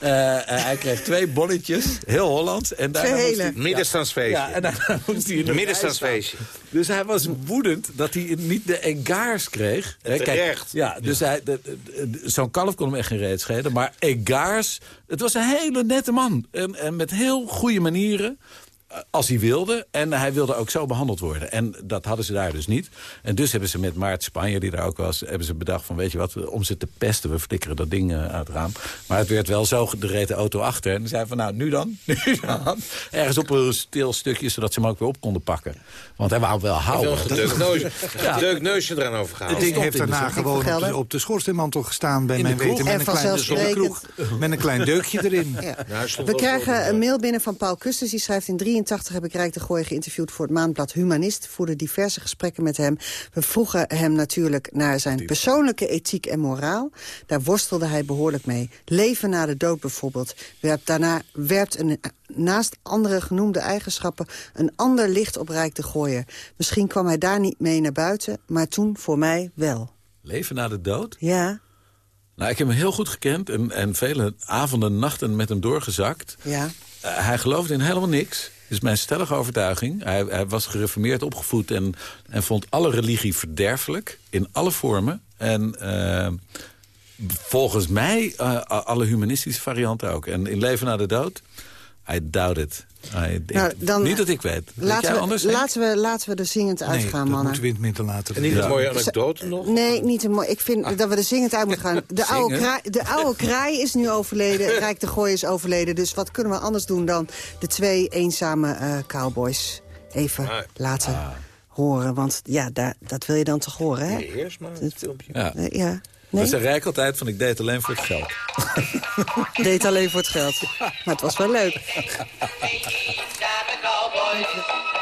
Eh, eh, hij kreeg twee bonnetjes, heel Hollands. En daarna Twee moest hij- hele. Middenstandsfeestje. Ja, en daarna moest hij in de Middenstandsfeestje. Dus hij was woedend dat hij niet de egaars kreeg. Hè, kijk, ja, dus de- zo'n kalf kon hem echt geen reet schelen. Maar egaars, het was een hele nette man. En, en met heel goede manieren. Eh, Als hij wilde. En hij wilde ook zo behandeld worden. En dat hadden ze daar dus niet. En dus hebben ze met Maart Spanje, die daar ook was... hebben ze bedacht van, weet je wat, om ze te pesten... we flikkeren dat ding eh, uit het raam. Maar het werd wel zo, reed de auto achter. En die zei van, nou, nu dan? Nu dan? Ergens op een stil stukje, zodat ze hem ook weer op konden pakken. Want hij wou wel houden. een gedeukt neusje, een gedeukt neusje eraan overgehaald. Het ding heeft daarna gewoon op de, op de schoorsteenmantel gestaan bij In mijn weten. Met En een, klein, met een klein deukje erin. Ja. Nou, We krijgen een mail binnen van Paul Kusters. Die schrijft in 83 heb ik Rijk de Gooi geïnterviewd voor het maandblad Humanist. Voerde diverse gesprekken met hem. We vroegen hem natuurlijk naar zijn persoonlijke ethiek en moraal. Daar worstelde hij behoorlijk mee. Leven na de dood bijvoorbeeld. Werpt daarna werpt een, naast andere genoemde eigenschappen... een ander licht op Rijk de Gooier. Misschien kwam hij daar niet mee naar buiten, maar toen voor mij wel. Leven na de dood? Ja, Nou, ik heb hem heel goed gekend en, en vele avonden, nachten met hem doorgezakt. ja. Eh, hij geloofde in helemaal niks. Is mijn stellige overtuiging. Hij, hij was gereformeerd opgevoed en, en vond alle religie verderfelijk. In alle vormen. En eh, volgens mij eh, alle humanistische varianten ook. En in Leven na de dood, I doubt it. I- Nou, dan- niet dat ik weet. Laten we, anders? Laten, we, laten we er zingend Nee, uitgaan, dat mannen. moeten we in laten. En niet Ja. een mooie anekdote nog? Nee, niet een mooi. Ik vind dat we er zingend uit moeten gaan. De oude, kraai, de oude kraai is nu overleden. Rijk de Gooi is overleden. Dus wat kunnen we anders doen dan de twee eenzame eh, cowboys even Ah. laten horen? Want ja, daar, dat wil je dan toch horen, hè? Nee, eerst maar het filmpje. Ja. Eh, ja. Dat zei Rijk altijd van ik deed alleen voor het geld. deed alleen voor het geld. Maar het was wel leuk.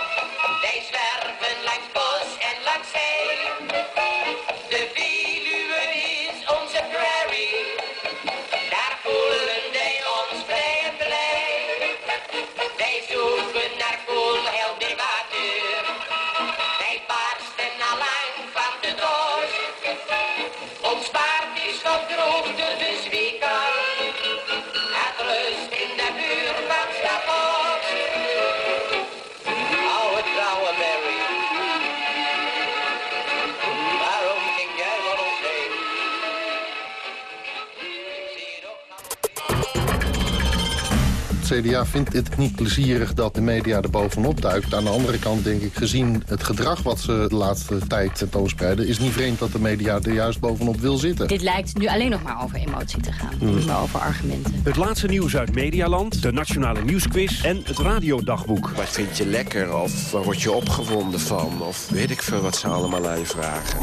CDA vindt het niet plezierig dat de media er bovenop duikt. Aan de andere kant denk ik, gezien het gedrag wat ze de laatste tijd tentoonspreiden... is niet vreemd dat de media er juist bovenop wil zitten. Dit lijkt nu alleen nog maar over emotie te gaan. Hmm. Niet meer over argumenten. Het laatste nieuws uit Medialand, de Nationale Nieuwsquiz en het Radiodagboek. Wat vind je lekker of waar word je opgewonden van? Of weet ik veel wat ze allemaal aan je vragen.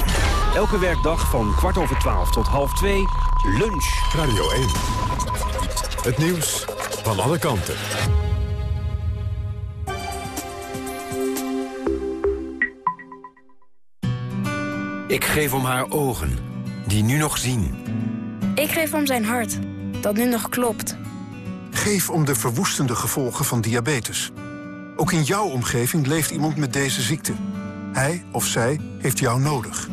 Elke werkdag van kwart over twaalf tot half twee, lunch. Radio 1. Het nieuws van alle kanten. Ik geef om haar ogen, die nu nog zien. Ik geef om zijn hart, dat nu nog klopt. Geef om de verwoestende gevolgen van diabetes. Ook in jouw omgeving leeft iemand met deze ziekte. Hij of zij heeft jou nodig.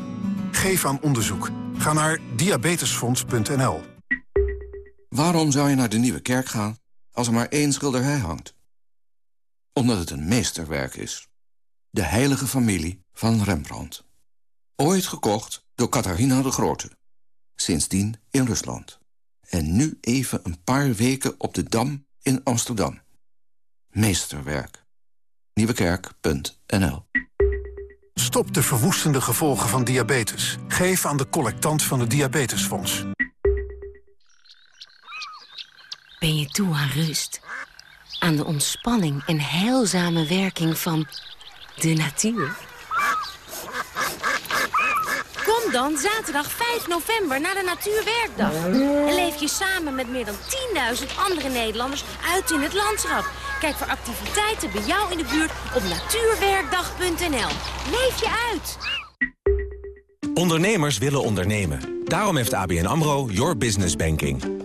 Geef aan onderzoek. Ga naar diabetesfonds.nl. Waarom zou je naar de Nieuwe Kerk gaan als er maar één schilderij hangt? Omdat het een meesterwerk is. De heilige familie van Rembrandt. Ooit gekocht door Catharina de Grote. Sindsdien in Rusland. En nu even een paar weken op de Dam in Amsterdam. Meesterwerk. Nieuwekerk.nl Stop de verwoestende gevolgen van diabetes. Geef aan de collectant van het Diabetesfonds. Ben je toe aan rust? Aan de ontspanning en heilzame werking van de natuur? Kom dan zaterdag 5 november naar de Natuurwerkdag. En leef je samen met meer dan 10.000 andere Nederlanders uit in het landschap. Kijk voor activiteiten bij jou in de buurt op natuurwerkdag.nl. Leef je uit! Ondernemers willen ondernemen. Daarom heeft ABN AMRO Your Business Banking.